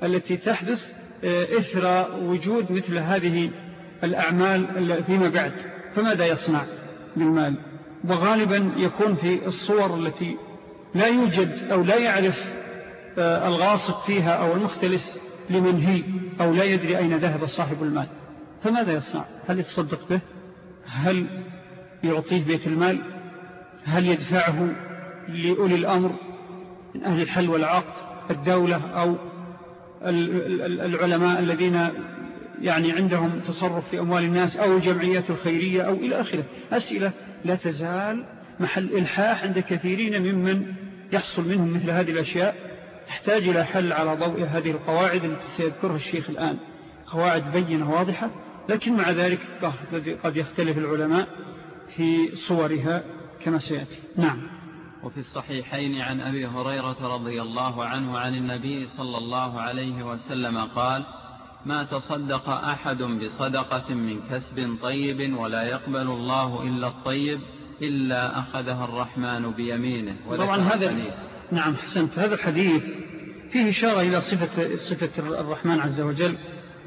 Speaker 2: التي تحدث آه، إثر وجود مثل هذه الأعمال فيما بعد. فماذا يصنع بالمال وغالبا يكون في الصور التي لا يوجد أو لا يعرف آه، الغاصب فيها أو المختلس لمن هي أو لا يدري أين ذهب صاحب المال. فماذا يصنع؟ هل يتصدق به؟ هل يعطيه بيت المال؟ هل يدفعه لأولي الأمر من أهل الحل والعقد الدولة أو العلماء الذين يعني عندهم تصرف في أموال الناس أو الجمعيات الخيرية أو إلى آخره. أسئلة لا تزال محل إلحاح عند كثيرين ممن يحصل منهم مثل هذه الأشياء. تحتاج إلى حل على ضوء هذه القواعد التي سيذكرها الشيخ الآن. قواعد بينة واضحة لكن مع ذلك قد يختلف العلماء في صورها كما سيأتي. نعم.
Speaker 3: وفي الصحيحين عن أبي هريرة رضي الله عنه عن النبي صلى الله عليه وسلم قال ما تصدق أحد بصدقة من كسب طيب ولا يقبل الله إلا الطيب إلا أخذها الرحمن بيمينه
Speaker 2: طبعا هذا نعم حسنت. هذا الحديث فيه إشارة إلى صفة, صفة الرحمن عز وجل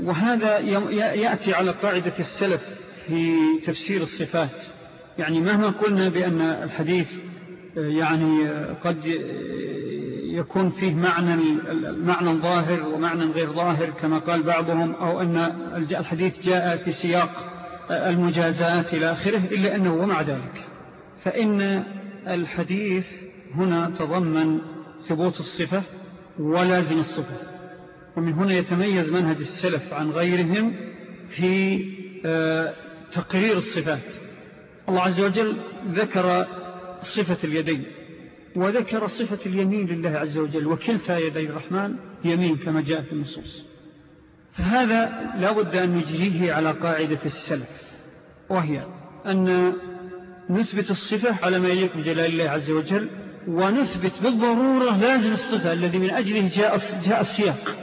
Speaker 2: وهذا يأتي على قاعدة السلف في تفسير الصفات. يعني مهما قلنا بأن الحديث يعني قد يكون فيه معنى المعنى الظاهر ومعنى غير ظاهر كما قال بعضهم أو أن الحديث جاء في سياق المجازات إلى آخره إلا أنه ومع ذلك. فإن الحديث هنا تضمن ثبوت الصفة ولازم الصفة. ومن هنا يتميز منهج السلف عن غيرهم في آه، تقرير الصفات. الله عز وجل ذكر صفة اليدين وذكر صفة اليمين لله عز وجل وكلتا يدي الرحمن يمين كما جاء في النصوص. فهذا لا بد أن نجريه على قاعدة السلف وهي أن نثبت الصفة على ما يليق بجلال الله عز وجل ونثبت بالضرورة لازم الصفة الذي من أجله جاء, جاء السياق.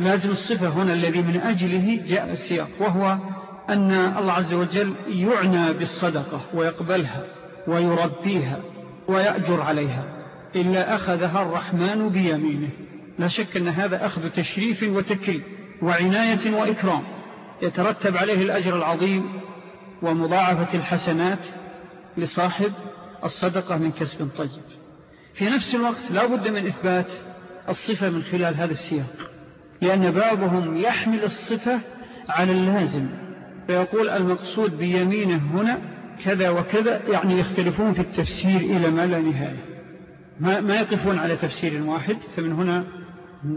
Speaker 2: لازم الصفة هنا الذي من أجله جاء السياق وهو أن الله عز وجل يعنى بالصدقة ويقبلها. ويربيها ويأجر عليها. إلا أخذها الرحمن بيمينه. لا شك أن هذا أخذ تشريف وتكريم وعناية وإكرام. يترتب عليه الأجر العظيم ومضاعفة الحسنات لصاحب الصدقة من كسب طيب. في نفس الوقت لا بد من إثبات الصفة من خلال هذا السياق لأن بعضهم يحمل الصفة على اللازم. فيقول المقصود بيمينه هنا كذا وكذا يعني يختلفون في التفسير إلى ما لا نهاية. ما, ما يقفون على تفسير واحد فمن هنا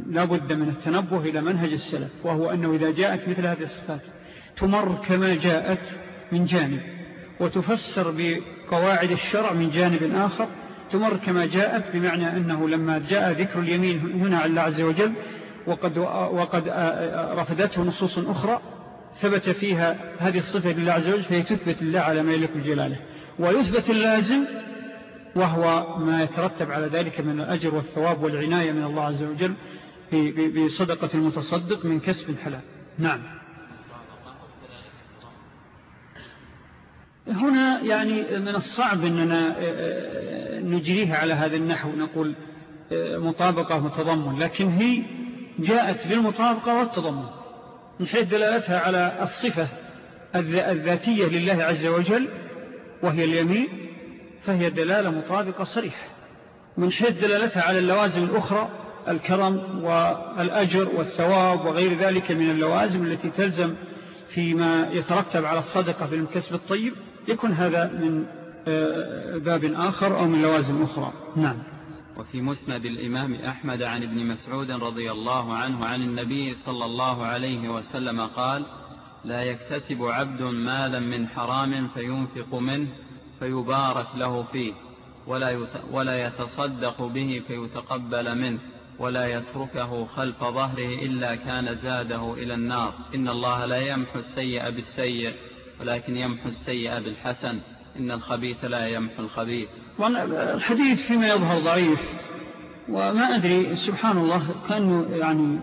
Speaker 2: لا بد من التنبه إلى منهج السلف وهو أنه إذا جاءت مثل هذه الصفات تمر كما جاءت من جانب وتفسر بقواعد الشرع من جانب آخر تمر كما جاءت بمعنى أنه لما جاء ذكر اليمين هنا على الله عز وجل وقد, وقد رفدته نصوص أخرى ثبت فيها هذه الصفة لله عز وجل فهي تثبت الله على ما يليق بجلاله. ويثبت اللازم وهو ما يترتب على ذلك من الأجر والثواب والعناية من الله عز وجل بصدقة المتصدق من كسب حلال نعم. هنا يعني من الصعب أننا نجريها على هذا النحو نقول مطابقة وتضمن. لكن هي جاءت بالمطابقة والتضمن. من حيث دلالتها على الصفة الذاتية لله عز وجل وهي اليمين فهي دلالة مطابقة صريحة. من حيث دلالتها على اللوازم الأخرى الكرم والأجر والثواب وغير ذلك من اللوازم التي تلزم فيما يترتب على الصدقة في المكسب الطيب يكون هذا من آه، باب آخر أو من لوازم أخرى. نعم.
Speaker 3: وفي مسند الإمام أحمد عن ابن مسعود رضي الله عنه عن النبي صلى الله عليه وسلم قال لا يكتسب عبد مالا من حرام فينفق منه فيبارك له فيه ولا, ولا يتصدق به فيتقبل منه ولا يتركه خلف ظهره إلا كان زاده إلى النار. إن الله لا يمحو السيء بالسيء ولكن يمحو السيء بالحسن. إن الخبيث لا يمحو الخبيث.
Speaker 2: الحديث فيما يظهر ضعيف وما أدري سبحان الله كأنه يعني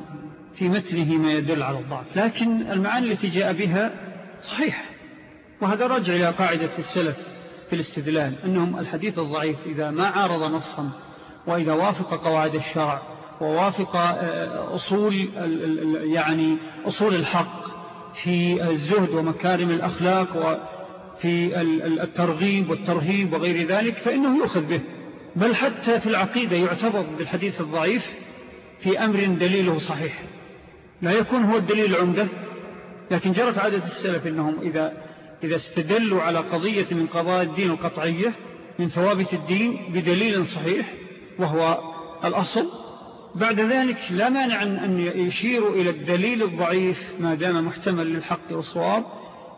Speaker 2: في متنه ما يدل على الضعف لكن المعاني التي جاء بها صحيح وهذا رجع إلى قاعدة السلف في الاستدلال أنهم الحديث الضعيف إذا ما عارض نصا وإذا وافق قواعد الشرع ووافق آه، أصول يعني أصول الحق في الزهد ومكارم الأخلاق وفي الترغيب والترهيب وغير ذلك فإنه يؤخذ به. بل حتى في العقيدة يعتبر بالحديث الضعيف في أمر دليله صحيح. لا يكون هو الدليل العمدة لكن جرت عادة السلف أنهم إذا, إذا استدلوا على قضية من قضاء الدين القطعية من ثوابت الدين بدليل صحيح وهو الأصل. بعد ذلك لا مانع أن يشير إلى الدليل الضعيف ما دام محتمل للحق والصواب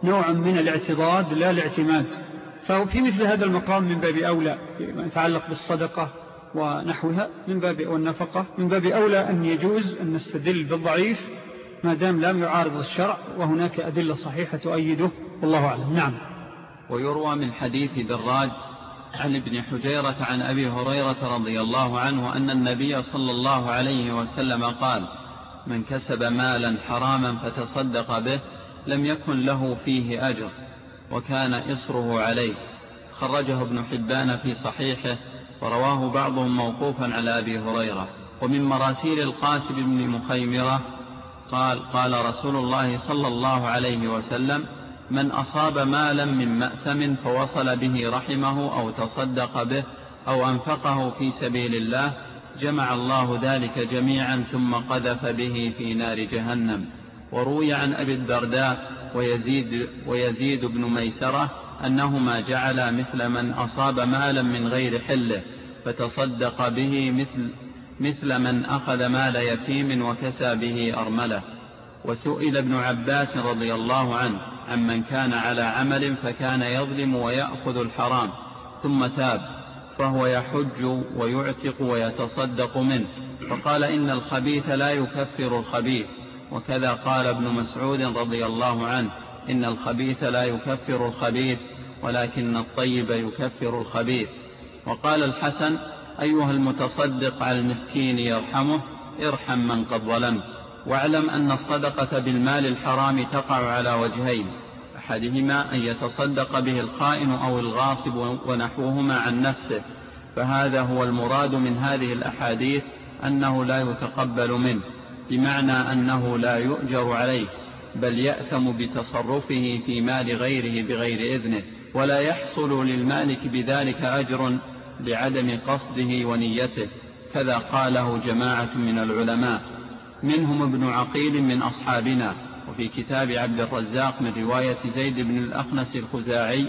Speaker 2: نوعا من الاعتضاد لا الاعتماد. ففي مثل هذا المقام من باب أولى ما يتعلق بالصدقة ونحوها من باب والنفقة. من باب أولى أن يجوز أن نستدل بالضعيف ما دام لم يعارض الشرع وهناك أدلة صحيحة تؤيده. والله أعلم. نعم.
Speaker 3: ويروى من حديث دراج عن ابن حجيرة عن أبي هريرة رضي الله عنه أن النبي صلى الله عليه وسلم قال من كسب مالا حراما فتصدق به لم يكن له فيه أجر وكان إصره عليه. خرجه ابن حبان في صحيحه ورواه بعضهم موقوفا على أبي هريرة. ومن مراسيل القاسم بن مخيمرة قال قال رسول الله صلى الله عليه وسلم من أصاب مالا من مأثم فوصل به رحمه أو تصدق به أو أنفقه في سبيل الله جمع الله ذلك جميعا ثم قذف به في نار جهنم. وروي عن أبي الدرداء ويزيد, ويزيد بن ميسرة أنهما جعلا مثل من أصاب مالا من غير حله فتصدق به مثل, مثل من أخذ مال يتيم وكسى به أرملة. وسئل ابن عباس رضي الله عنه عمن كان على عمل فكان يظلم ويأخذ الحرام ثم تاب فهو يحج ويعتق ويتصدق منه. فقال إن الخبيث لا يكفر الخبيث. وكذا قال ابن مسعود رضي الله عنه إن الخبيث لا يكفر الخبيث ولكن الطيب يكفر الخبيث. وقال الحسن أيها المتصدق على المسكين يرحمه ارحم من قد ظلمت. واعلم أن الصدقة بالمال الحرام تقع على وجهين أحدهما أن يتصدق به الخائن أو الغاصب ونحوهما عن نفسه. فهذا هو المراد من هذه الأحاديث أنه لا يتقبل منه. بمعنى أنه لا يؤجر عليه بل يأثم بتصرفه في مال غيره بغير إذنه ولا يحصل للمالك بذلك أجر لعدم قصده ونيته. كذا قاله جماعة من العلماء. منهم ابن عقيل من أصحابنا وفي كتاب عبد الرزاق من رواية زيد بن الأخنس الخزاعي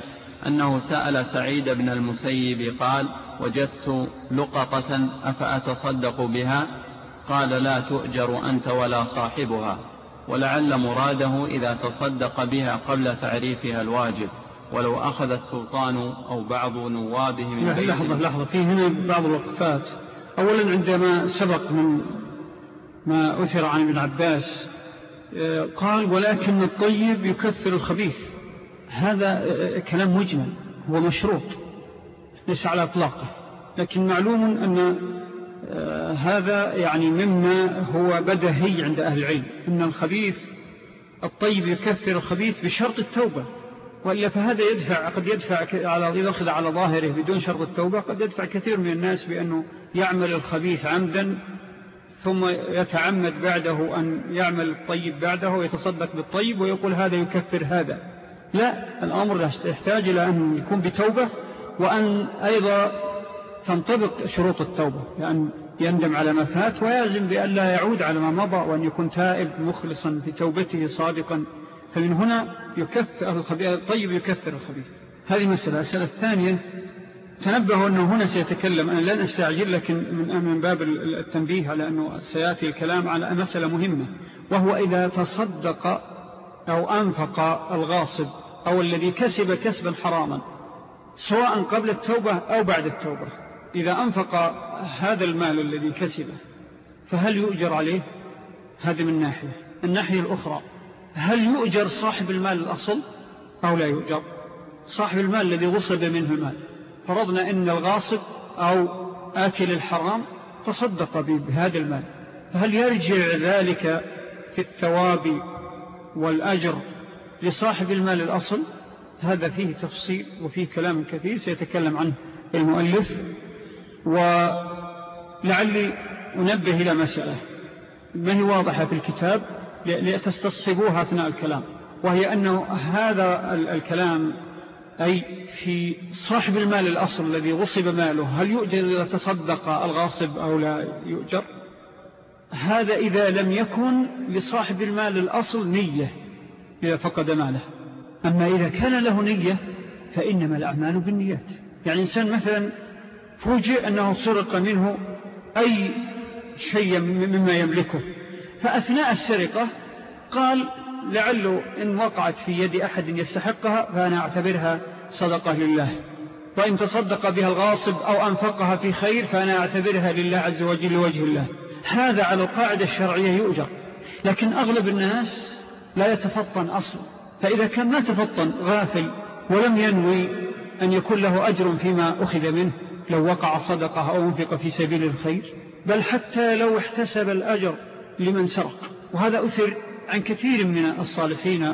Speaker 3: أنه سأل سعيد بن المسيب قال وجدت لقطة أفأتصدق بها؟ قال لا تؤجر أنت ولا صاحبها ولعل مراده إذا تصدق بها قبل تعريفها الواجب ولو أخذ السلطان أو بعض نوابه من
Speaker 2: لحظة لحظة في هنا بعض الوقفات. أولا عندما سبق من ما أثر عن ابن عباس آه، قال ولكن الطيب يكفر الخبيث. هذا آه، كلام مجمل هو مشروط ليس على أطلاقه. لكن معلوم أن هذا يعني مما هو بدهي عند أهل العلم أن الخبيث الطيب يكفر الخبيث بشرط التوبة وإلا فهذا يدفع قد يدفع على يدخل على ظاهره بدون شرط التوبة قد يدفع كثير من الناس بأنه يعمل الخبيث عمدا ثم يتعمد بعده أن يعمل الطيب بعده ويتصدق بالطيب ويقول هذا يكفر هذا. لا الأمر يحتاج إلى أن يكون بتوبة وأن أيضا تنطبق شروط التوبة لأن يندم على ما فات ويازم بأن لا يعود على ما مضى وأن يكون تائب مخلصا في توبته صادقا. فمن هنا يكفر الخبيث الطيب يكفر الخبيث. هذه مسألة. السنة الثانية تنبهوا أنه هنا سيتكلم. أنا لن أستعجل لكن من, من باب التنبيه على أنه سيأتي الكلام على مسألة مهمة وهو إذا تصدق أو أنفق الغاصب أو الذي كسب كسبا حراما سواء قبل التوبة أو بعد التوبة. إذا أنفق هذا المال الذي كسبه فهل يؤجر عليه؟ هذا من ناحية. الناحية الأخرى هل يؤجر صاحب المال الأصل؟ أو لا يؤجر. صاحب المال الذي غصب منه المال. فرضنا إن الغاصب أو آكل الحرام تصدق بهذا المال. فهل يرجع ذلك في الثواب والأجر لصاحب المال الأصل؟ هذا فيه تفصيل وفيه كلام كثير سيتكلم عنه المؤلف. ولعلي أنبه إلى مسألة. ما هي واضحة في الكتاب لتستصحبوها أثناء الكلام وهي أنه هذا الكلام أي في صاحب المال الأصل الذي غصب ماله هل يؤجر إذا تصدق الغاصب أو لا يؤجر؟ هذا إذا لم يكن لصاحب المال الأصل نية إذا فقد ماله. أما إذا كان له نية فإنما الأعمال بالنيات. يعني إنسان مثلا فوجئ أنه سرق منه أي شيء مما يملكه. فأثناء السرقة قال لعله إن وقعت في يد أحد يستحقها فأنا أعتبرها صدقة لله. وإن تصدق بها الغاصب أو أنفقها في خير فأنا أعتبرها لله عز وجل لوجه الله. هذا على القاعدة الشرعية يؤجر. لكن أغلب الناس لا يتفطن أصلا. فإذا كان ما تفطن غافل ولم ينوي أن يكون له أجر فيما أخذ منه. لو وقع صدقة أو أنفق في سبيل الخير بل حتى لو احتسب الأجر لمن سرق. وهذا أثر عن كثير من الصالحين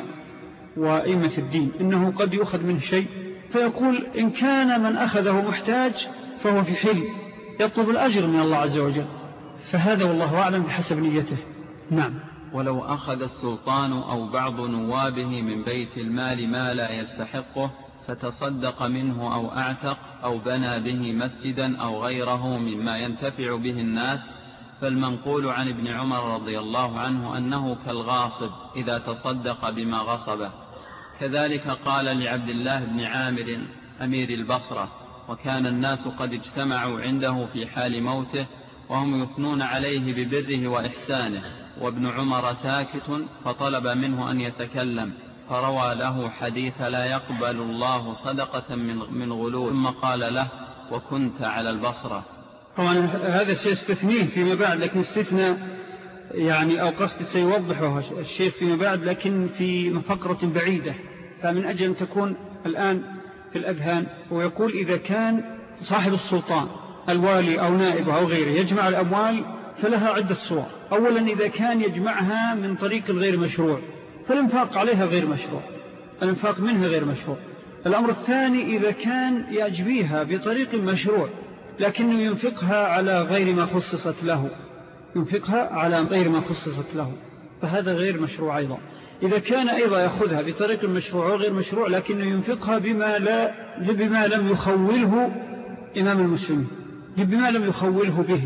Speaker 2: وإمة الدين. إنه قد يؤخذ منه شيء فيقول إن كان من أخذه محتاج فهو في حل يطلب الأجر من الله عز وجل. فهذا والله أعلم بحسب نيته. نعم.
Speaker 3: ولو أخذ السلطان أو بعض نوابه من بيت المال ما لا يستحقه فتصدق منه أو أعتق أو بنى به مسجدا أو غيره مما ينتفع به الناس فالمنقول عن ابن عمر رضي الله عنه أنه كالغاصب إذا تصدق بما غصبه كذلك قال لعبد الله بن عامر أمير البصرة وكان الناس قد اجتمعوا عنده في حال موته وهم يثنون عليه ببره وإحسانه وابن عمر ساكت فطلب منه أن يتكلم. فروى له حديث لا يقبل الله صدقة من, من غلول. ثم قال له وكنت على البصرة.
Speaker 2: طبعا هذا سيستثنيه فيما بعد لكن استثنى يعني أو قصد سيوضحه الشيخ فيما بعد لكن في فقرة بعيدة. فمن أجل أن تكون الآن في الأذهان ويقول إذا كان صاحب السلطان الوالي أو نائبه أو غيره يجمع الأموال فلها عدة صور. أولا إذا كان يجمعها من طريق الغير مشروع. فالإنفاق عليها غير مشروع. الإنفاق منها غير مشروع. الأمر الثاني إذا كان يجبيها بطريق مشروع لكنه ينفقها على غير ما خصصت له. ينفقها على غير ما خصصت له. فهذا غير مشروع أيضا. إذا كان أيضا يأخذها بطريق مشروع وغير مشروع لكنه ينفقها بما, لا بما لم يخوله إمام المسلمين. بما لم يخوله به.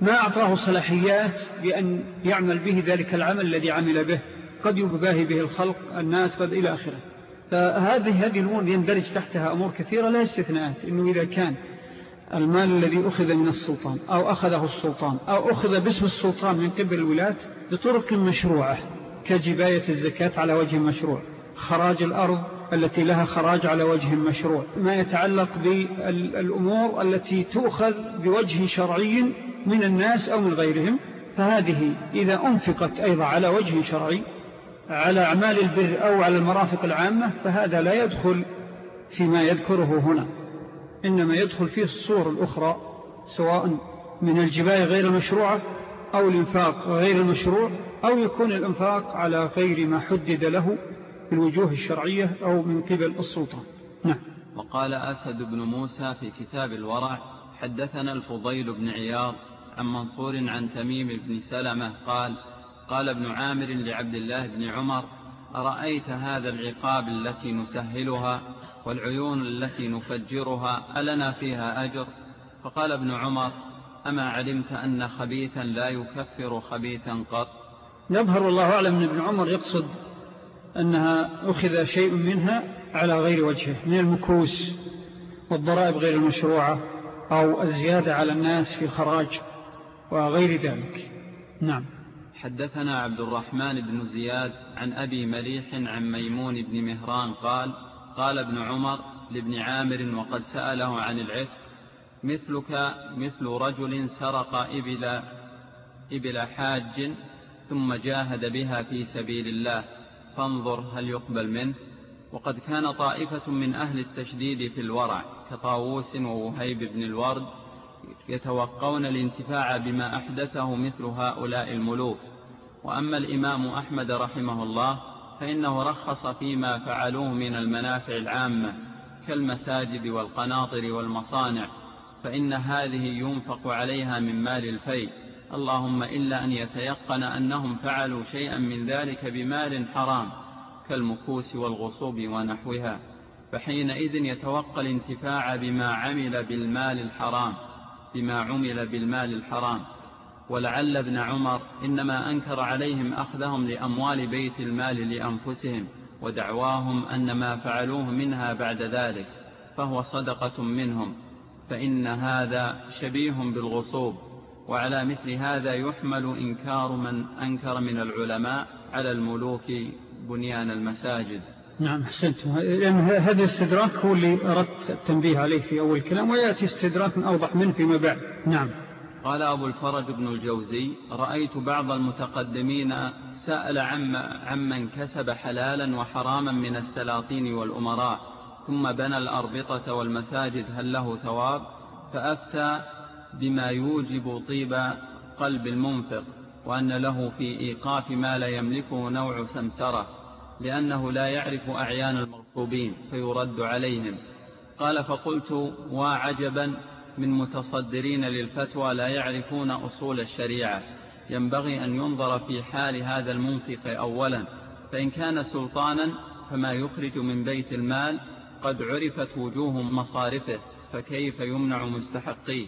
Speaker 2: ما أعطاه صلاحيات بأن يعمل به ذلك العمل الذي عمل به. قد يباهي به الخلق الناس قد إلى آخره. فهذه هذه الأمور يندرج تحتها أمور كثيرة لا استثناءات إنه إذا كان المال الذي أخذ من السلطان أو أخذه السلطان أو أخذ باسم السلطان من قبل الولاة بطرق مشروعة كجباية الزكاة على وجه مشروع خراج الأرض التي لها خراج على وجه مشروع ما يتعلق بالأمور التي تؤخذ بوجه شرعي من الناس أو من غيرهم فهذه إذا أنفقت أيضا على وجه شرعي على أعمال البر أو على المرافق العامة فهذا لا يدخل فيما يذكره هنا. إنما يدخل فيه الصور الأخرى سواء من الجباية غير المشروعة أو الإنفاق غير المشروع أو يكون الإنفاق على غير ما حدد له بالوجوه الشرعية أو من قبل السلطان. نعم.
Speaker 3: وقال أسد بن موسى في كتاب الورع حدثنا الفضيل بن عياض عن منصور عن تميم بن سلمة قال قال ابن عامر لعبد الله بن عمر أرأيت هذا العقاب التي نسهلها والعيون التي نفجرها ألنا فيها أجر؟ فقال ابن عمر أما علمت أن خبيثا لا يكفر خبيثا قط.
Speaker 2: يظهر الله أعلم من ابن عمر يقصد أنها أخذ شيء منها على غير وجهه من المكوس والضرائب غير المشروعة أو الزيادة على الناس في الخراج وغير ذلك. نعم.
Speaker 3: حدثنا عبد الرحمن بن زياد عن أبي مليح عن ميمون بن مهران قال قال ابن عمر لابن عامر وقد سأله عن العفق مثلك مثل رجل سرق إبل, إبل حاج ثم جاهد بها في سبيل الله فانظر هل يقبل منه. وقد كان طائفة من أهل التشديد في الورع كطاووس ووهيب بن الورد يتوقون الانتفاع بما أحدثه مثل هؤلاء الملوك. وأما الإمام أحمد رحمه الله فإنه رخص فيما فعلوه من المنافع العامة كالمساجد والقناطر والمصانع فإن هذه ينفق عليها من مال الفيء. اللهم إلا أن يتيقن أنهم فعلوا شيئا من ذلك بمال حرام كالمكوس والغصوب ونحوها. فحينئذ يتوقى الانتفاع بما عمل بالمال الحرام. بما عمل بالمال الحرام. ولعل ابن عمر إنما أنكر عليهم أخذهم لأموال بيت المال لأنفسهم ودعواهم أن ما فعلوه منها بعد ذلك فهو صدقة منهم. فإن هذا شبيه بالغصوب وعلى مثل هذا يحمل إنكار من أنكر من العلماء على الملوك بنيان المساجد.
Speaker 2: نعم أحسنت. لأن هذا الاستدراك هو اللي أردت التنبيه عليه في أول الكلام ويأتي استدراك أوضح منه فيما بعد. نعم.
Speaker 3: قال أبو الفرج بن الجوزي رأيت بعض المتقدمين سأل عمن كسب حلالا وحراما من السلاطين والأمراء ثم بنى الأربطة والمساجد هل له ثواب؟ فأفتى بما يوجب طيب قلب المنفق وأن له في إيقاف ما لا يملكه نوع سمسرة. لأنه لا يعرف أعيان المغصوبين فيرد عليهم. قال فقلت وعجبا من متصدرين للفتوى لا يعرفون أصول الشريعة. ينبغي أن ينظر في حال هذا المنفق أولا. فإن كان سلطانا فما يخرج من بيت المال قد عرفت وجوه مصارفه فكيف يمنع مستحقيه؟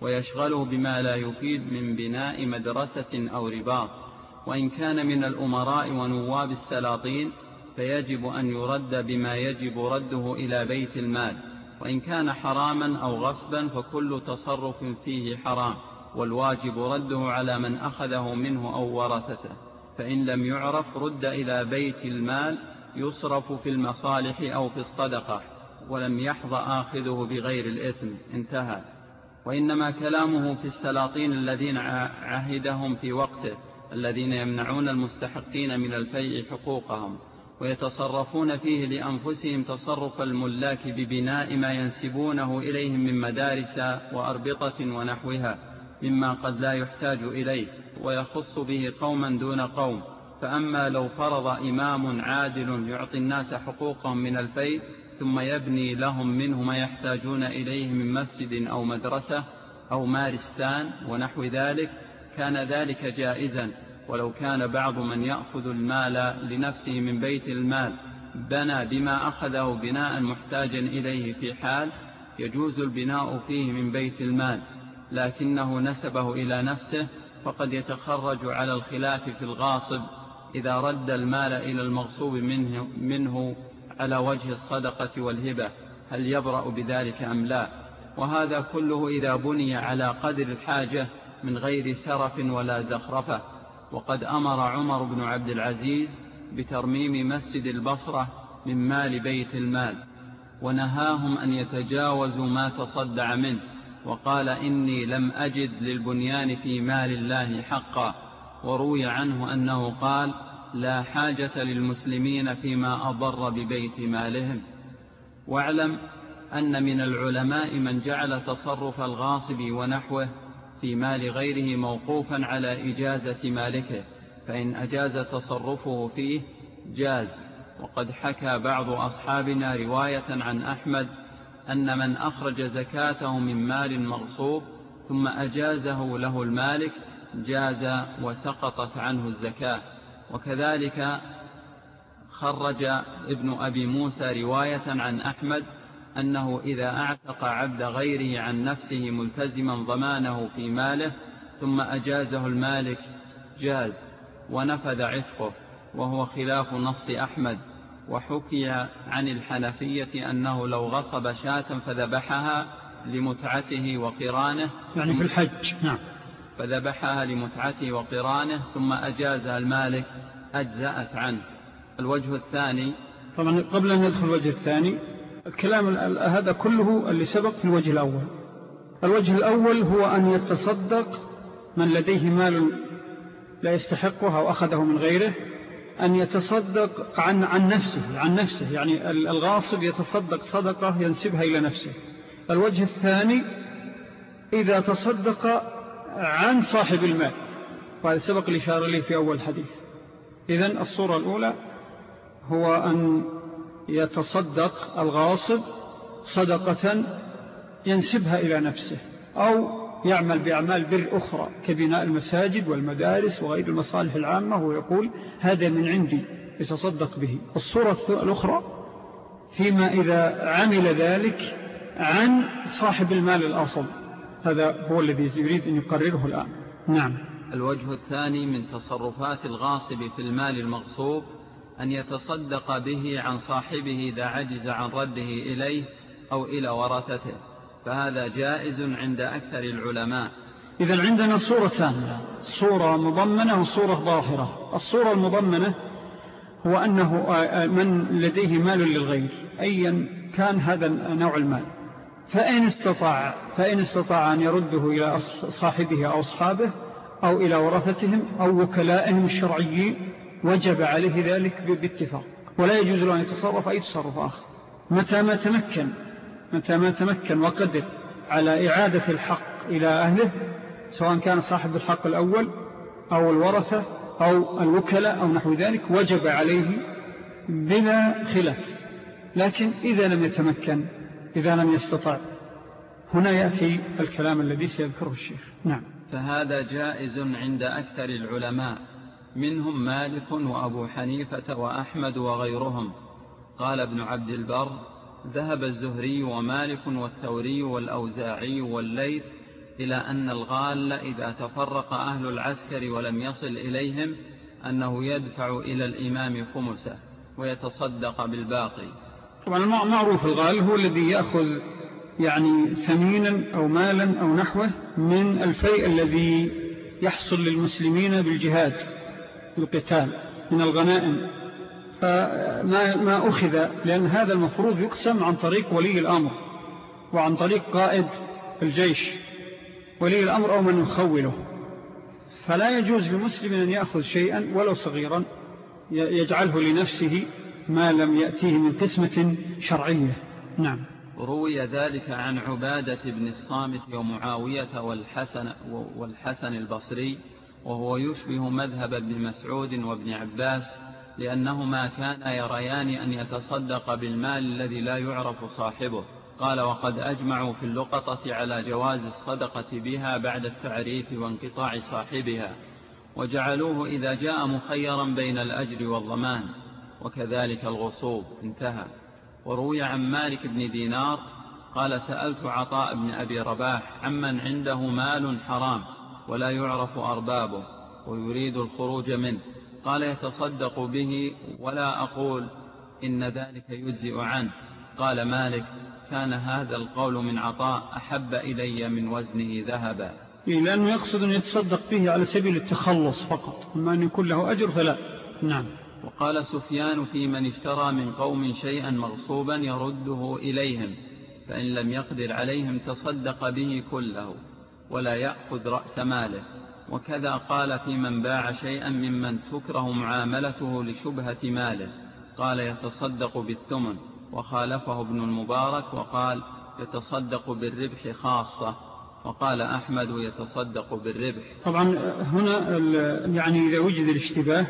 Speaker 3: ويشغله بما لا يفيد من بناء مدرسة أو رباط. وإن كان من الأمراء ونواب السلاطين فيجب أن يرد بما يجب رده إلى بيت المال. وإن كان حراما أو غصبا فكل تصرف فيه حرام. والواجب رده على من أخذه منه أو ورثته. فإن لم يعرف رد إلى بيت المال يصرف في المصالح أو في الصدقة ولم يحظى آخذه بغير الإثم. انتهى. وإنما كلامه في السلاطين الذين عهدهم في وقته. الذين يمنعون المستحقين من الفيء حقوقهم ويتصرفون فيه لأنفسهم تصرف الملاك ببناء ما ينسبونه إليهم من مدارس وأربطة ونحوها مما قد لا يحتاج إليه ويخص به قوما دون قوم فأما لو فرض إمام عادل يعطي الناس حقوقهم من الفيء ثم يبني لهم منه ما يحتاجون إليه من مسجد أو مدرسة أو مارستان ونحو ذلك كان ذلك جائزا ولو كان بعض من يأخذ المال لنفسه من بيت المال بنى بما أخذه بناء محتاجا إليه في حال يجوز البناء فيه من بيت المال لكنه نسبه إلى نفسه فقد يتخرج على الخلاف في الغاصب إذا رد المال إلى المغصوب منه, منه على وجه الصدقة والهبة هل يبرأ بذلك أم لا؟ وهذا كله إذا بني على قدر الحاجة من غير سرف ولا زخرفة. وقد أمر عمر بن عبد العزيز بترميم مسجد البصرة من مال بيت المال ونهاهم أن يتجاوزوا ما تصدع منه. وقال إني لم أجد للبنيان في مال الله حقا. وروي عنه أنه قال لا حاجة للمسلمين فيما أضر ببيت مالهم واعلم أن من العلماء من جعل تصرف الغاصب ونحوه في مال غيره موقوفا على إجازة مالكه فإن أجاز تصرفه فيه جاز. وقد حكى بعض أصحابنا رواية عن أحمد أن من أخرج زكاته من مال مغصوب ثم أجازه له المالك جاز وسقطت عنه الزكاة. وكذلك خرج ابن أبي موسى رواية عن أحمد أنه إذا أعتق عبد غيره عن نفسه ملتزما ضمانه في ماله ثم أجازه المالك جاز ونفذ عتقه وهو خلاف نص أحمد. وحكي عن الحنفية أنه لو غصب شاة فذبحها لمتعته وقرانه
Speaker 2: يعني في الحج نعم.
Speaker 3: فذبحها لمتعته وقرانه ثم أجازها المالك أجزأت عنه. الوجه الثاني
Speaker 2: طبعا قبل أن ندخل الوجه الثاني الكلام هذا كله اللي سبق في الوجه الأول. الوجه الأول هو أن يتصدق من لديه مال لا يستحقه أو أخذه من غيره أن يتصدق عن, عن نفسه عن نفسه. يعني الغاصب يتصدق صدقة ينسبها إلى نفسه. الوجه الثاني إذا تصدق عن صاحب المال. وهذا سبق الإشارة لي في أول حديث إذن الصورة الأولى هو أن يتصدق الغاصب صدقة ينسبها إلى نفسه أو يعمل بأعمال بر أخرى كبناء المساجد والمدارس وغير المصالح العامة ويقول هذا من عندي يتصدق به. الصورة الأخرى فيما إذا عمل ذلك عن صاحب المال الأصل هذا هو الذي يريد أن يقرره الآن. نعم.
Speaker 3: الوجه الثاني من تصرفات الغاصب في المال المغصوب أن يتصدق به عن صاحبه إذا عجز عن رده إليه أو إلى ورثته فهذا جائز عند أكثر العلماء.
Speaker 2: إذا عندنا صورتان صورة مضمنة وصورة ظاهرة. الصورة المضمنة هو أنه من لديه مال للغير أيا كان هذا نوع المال. فإن استطاع, فإن استطاع أن يرده إلى صاحبه أو أصحابه أو إلى ورثتهم أو وكلائهم الشرعيين وجب عليه ذلك باتفاق. ولا يجوز له أن يتصرف أي تصرف آخر. متى ما تمكن متى ما تمكن وقدر على إعادة الحق إلى أهله سواء كان صاحب الحق الأول أو الورثة أو الوكلاء أو نحو ذلك وجب عليه بلا خلاف. لكن إذا لم يتمكن إذا لم يستطع هنا يأتي الكلام الذي سيذكره الشيخ. نعم.
Speaker 3: فهذا جائز عند أكثر العلماء. منهم مالك وأبو حنيفة وأحمد وغيرهم. قال ابن عبد البر ذهب الزهري ومالك والثوري والأوزاعي والليث إلى أن الغال إذا تفرق أهل العسكر ولم يصل إليهم أنه يدفع إلى الإمام خمسة ويتصدق بالباقي.
Speaker 2: طبعا المعروف الغال هو الذي يأخذ يعني ثمينا أو مالا أو نحوه من الفيء الذي يحصل للمسلمين بالجهاد. بالقتال من الغنائم. فما ما أخذ لأن هذا المفروض يقسم عن طريق ولي الأمر وعن طريق قائد الجيش. ولي الأمر أو من يخوله. فلا يجوز لمسلم أن يأخذ شيئا ولو صغيرا يجعله لنفسه ما لم يأتيه من قسمة شرعية. نعم.
Speaker 3: روي ذلك عن عبادة بن الصامت ومعاوية والحسن, والحسن البصري وهو يشبه مذهب ابن مسعود وابن عباس لأنهما كانا يريان أن يتصدق بالمال الذي لا يعرف صاحبه. قال وقد أجمعوا في اللقطة على جواز الصدقة بها بعد التعريف وانقطاع صاحبها وجعلوه إذا جاء مخيرا بين الأجر والضمان وكذلك الغصوب. انتهى. وروي عن مالك بن دينار قال سألت عطاء بن أبي رباح عمن عنده مال حرام؟ ولا يعرف أربابه ويريد الخروج منه. قال يتصدق به ولا أقول إن ذلك يجزئ عنه. قال مالك كان هذا القول من عطاء أحب إلي من وزنه ذهبا.
Speaker 2: إيه لأنه يقصد أن يتصدق به على سبيل التخلص فقط. أما أن يكون له أجر فلا. نعم.
Speaker 3: وقال سفيان في من اشترى من قوم شيئا مغصوبا يرده إليهم فإن لم يقدر عليهم تصدق به كله. ولا يأخذ رأس ماله. وكذا قال في من باع شيئا ممن تكره معاملته لشبهة ماله. قال يتصدق بالثمن. وخالفه ابن المبارك وقال يتصدق بالربح خاصة. وقال أحمد يتصدق بالربح.
Speaker 2: طبعا هنا يعني إذا وجد الاشتباه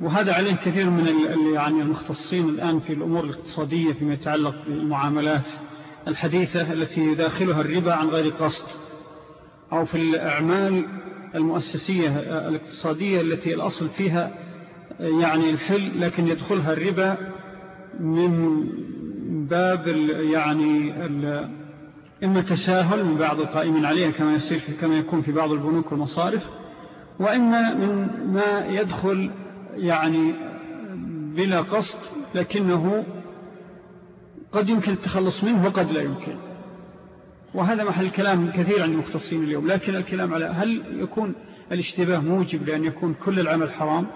Speaker 2: وهذا عليه كثير من يعني المختصين الآن في الأمور الاقتصادية فيما يتعلق بالمعاملات. الحديثة التي يداخلها الربا عن غير قصد. أو في الأعمال المؤسسية الاقتصادية التي الأصل فيها يعني الحل لكن يدخلها الربا من باب يعني إما تساهل من بعض القائمين عليها كما, يصير في كما يكون في بعض البنوك والمصارف وإما من ما يدخل يعني بلا قصد لكنه قد يمكن التخلص منه وقد لا يمكن. وهذا محل كلام كثير عن المختصين اليوم لكن الكلام على هل يكون الاشتباه موجب لأن يكون كل العمل حرام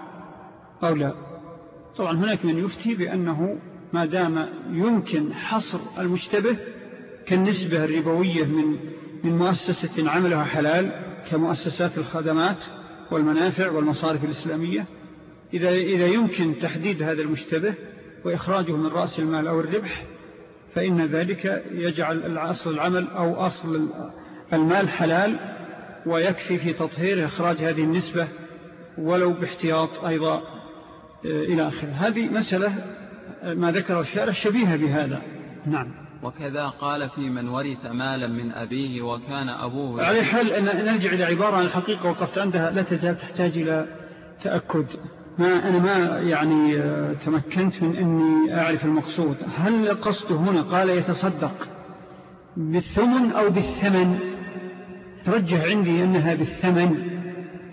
Speaker 2: أو لا؟ طبعا هناك من يفتي بأنه ما دام يمكن حصر المشتبه كالنسبة الربوية من من مؤسسة عملها حلال كمؤسسات الخدمات والمنافع والمصارف الإسلامية إذا, إذا يمكن تحديد هذا المشتبه وإخراجه من رأس المال أو الربح فإن ذلك يجعل أصل العمل أو أصل المال حلال ويكفي في تطهير إخراج هذه النسبة ولو باحتياط أيضا آه، إلى آخر هذه مسألة آه، ما ذكره الشارع شبيهة بهذا. نعم.
Speaker 3: وكذا قال في من ورث مالا من أبيه وكان أبوه
Speaker 2: على حال أن نرجع إلى عبارة عن الحقيقة وقفت عندها لا تزال تحتاج إلى تأكد. ما أنا ما يعني آه، تمكنت من أني أعرف المقصود. هل القصد هنا قال يتصدق بالثمن أو بالثمن؟ ترجح عندي أنها بالثمن.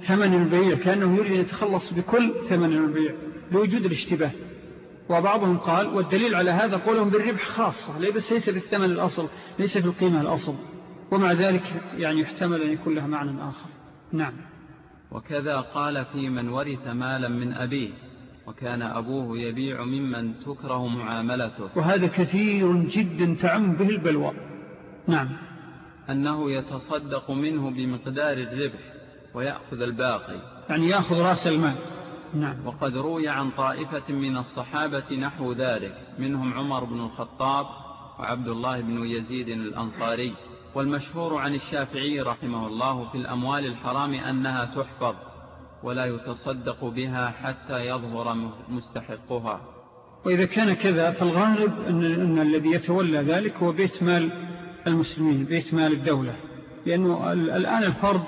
Speaker 2: ثمن البيع كأنه يريد أن يتخلص بكل ثمن البيع لوجود الاشتباه. وبعضهم قال والدليل على هذا قولهم بالربح خاصة بس ليس بالثمن الأصل ليس بالقيمة الأصل. ومع ذلك يعني يحتمل أن يكون لها معنى آخر. نعم.
Speaker 3: وكذا قال في من ورث مالا من أبيه وكان أبوه يبيع ممن تكره معاملته.
Speaker 2: وهذا كثير جدا تعم به البلوى. نعم.
Speaker 3: أنه يتصدق منه بمقدار الربح ويأخذ الباقي.
Speaker 2: يعني يأخذ رأس المال.
Speaker 3: نعم. وقد روي عن طائفة من الصحابة نحو ذلك منهم عمر بن الخطاب وعبد الله بن يزيد الأنصاري. والمشهور عن الشافعي رحمه الله في الأموال الحرام أنها تحفظ ولا يتصدق بها حتى يظهر مستحقها.
Speaker 2: وإذا كان كذا فالغالب أن, أن الذي يتولى ذلك هو بيت مال المسلمين بيت مال الدولة. لأنه الآن الفرد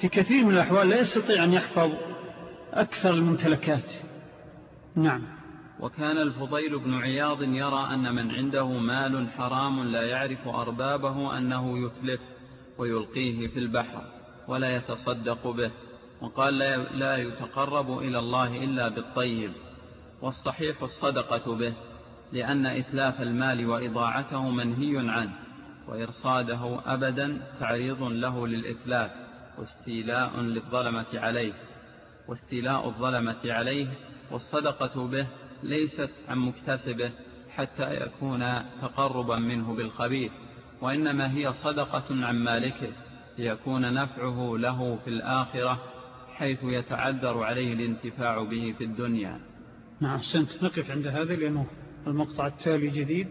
Speaker 2: في كثير من الأحوال لا يستطيع أن يحفظ أكثر الممتلكات. نعم.
Speaker 3: وكان الفضيل بن عياض يرى أن من عنده مال حرام لا يعرف أربابه أنه يتلف ويلقيه في البحر ولا يتصدق به وقال لا يتقرب إلى الله إلا بالطيب. والصحيح الصدقة به لأن إتلاف المال وإضاعته منهي عنه وإرصاده أبدا تعريض له للإتلاف واستيلاء للظلمة عليه. واستيلاء الظلمة عليه والصدقة به ليست عن مكتسبه حتى يكون تقربا منه بالخبيث وإنما هي صدقة عن مالكه ليكون نفعه له في الآخرة حيث يتعذر عليه الانتفاع به في الدنيا.
Speaker 2: نعم سنت نقف عند هذا لأنه المقطع التالي جديد.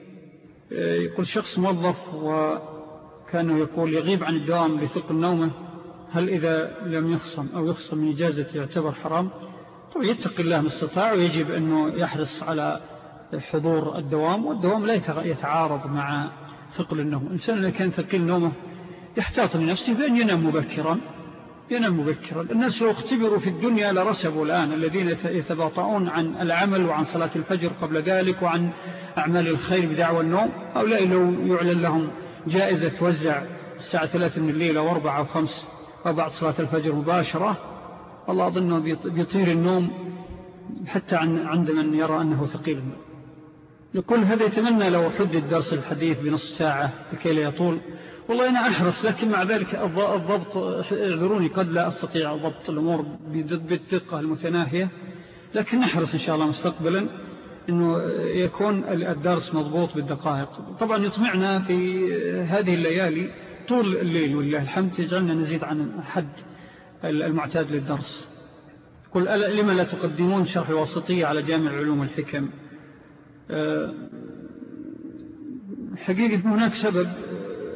Speaker 2: يقول شخص موظف وكان يقول يغيب عن الدوام لثقل نومه هل إذا لم يخصم أو يخصم من إجازة يعتبر حرام؟ طبعا يتقي الله ما استطاع ويجب أنه يحرص على حضور الدوام والدوام لا يتعارض مع ثقل النوم. الإنسان إذا كان ثقيل نومه يحتاط لنفسه بأن ينام مبكرا ينام مبكرا. الناس لو اختبروا في الدنيا لرسبوا الآن الذين يتباطعون عن العمل وعن صلاة الفجر قبل ذلك وعن أعمال الخير بدعوى النوم. هؤلاء لو يعلن لهم جائزة توزع الساعة ثلاثة من الليلة واربعة وخمس وبعد صلاة الفجر مباشرة والله أظنه بيطير النوم حتى عند من يرى أنه ثقيل. النوم يقول هذا يتمنى لو حدد درس الحديث بنص ساعة لكي لا يطول. والله أنا أحرص لكن مع ذلك الضبط اعذروني قد لا أستطيع ضبط الأمور بالدقة المتناهية. لكن نحرص إن شاء الله مستقبلا أنه يكون الدرس مضبوط بالدقائق. طبعا يطمعنا في هذه الليالي طول الليل والله الحمد. يجعلنا نزيد عن حد. المعتاد للدرس. قل لما لا تقدمون شرح الوسطية على جامع علوم الحكم أه، حقيقة هناك سبب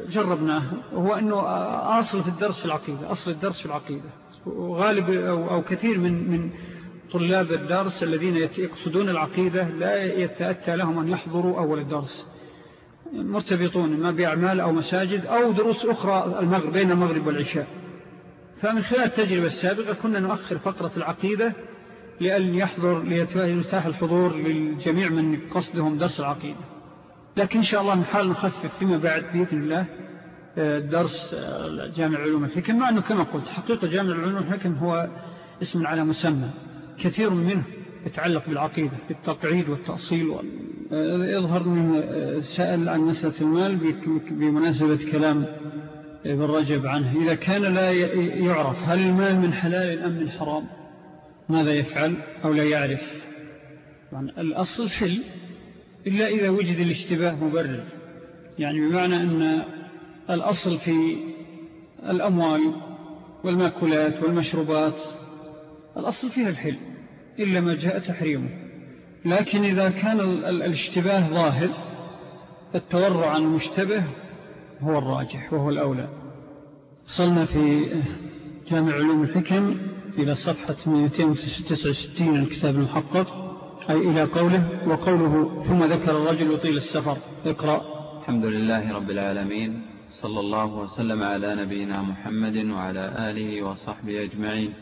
Speaker 2: جربناه وهو أنه أصل في الدرس في العقيدة أصل الدرس في العقيدة. وغالب أو, أو كثير من, من طلاب الدرس الذين يقصدون العقيدة لا يتأتى لهم أن يحضروا أول الدرس. مرتبطون ما بأعمال أو مساجد أو دروس أخرى المغرب بين المغرب والعشاء. فمن خلال التجربة السابقة كنا نؤخر فقرة العقيدة لأن يحضر ليتاح الحضور للجميع من قصدهم درس العقيدة. لكن إن شاء الله نحاول نخفف فيما بعد بإذن الله آه، درس آه، جامع علوم الحكم. مع أنه كما قلت حقيقة جامع علوم الحكم هو اسم على مسمى. كثير منه يتعلق بالعقيدة بالتقعيد والتأصيل آه، يظهر أنه سأل عن مسألة المال بمناسبة كلام ابن رجب عنه إذا كان لا يعرف هل المال من حلال أم من حرام ماذا يفعل أو لا يعرف؟ الأصل حل إلا إذا وجد الاشتباه مبرر. يعني بمعنى أن الأصل في الأموال والمأكولات والمشروبات الأصل فيها الحل إلا ما جاء تحريمه. لكن إذا كان الاشتباه ظاهر التورع عن المشتبه هو الراجح وهو الأولى. صلنا في جامع علوم الحكم إلى صفحة 269 الكتاب المحقق أي إلى قوله وقوله ثم ذكر الرجل يطيل السفر. اقرأ.
Speaker 3: الحمد لله رب العالمين صلى الله وسلم على نبينا محمد وعلى آله وصحبه أجمعين.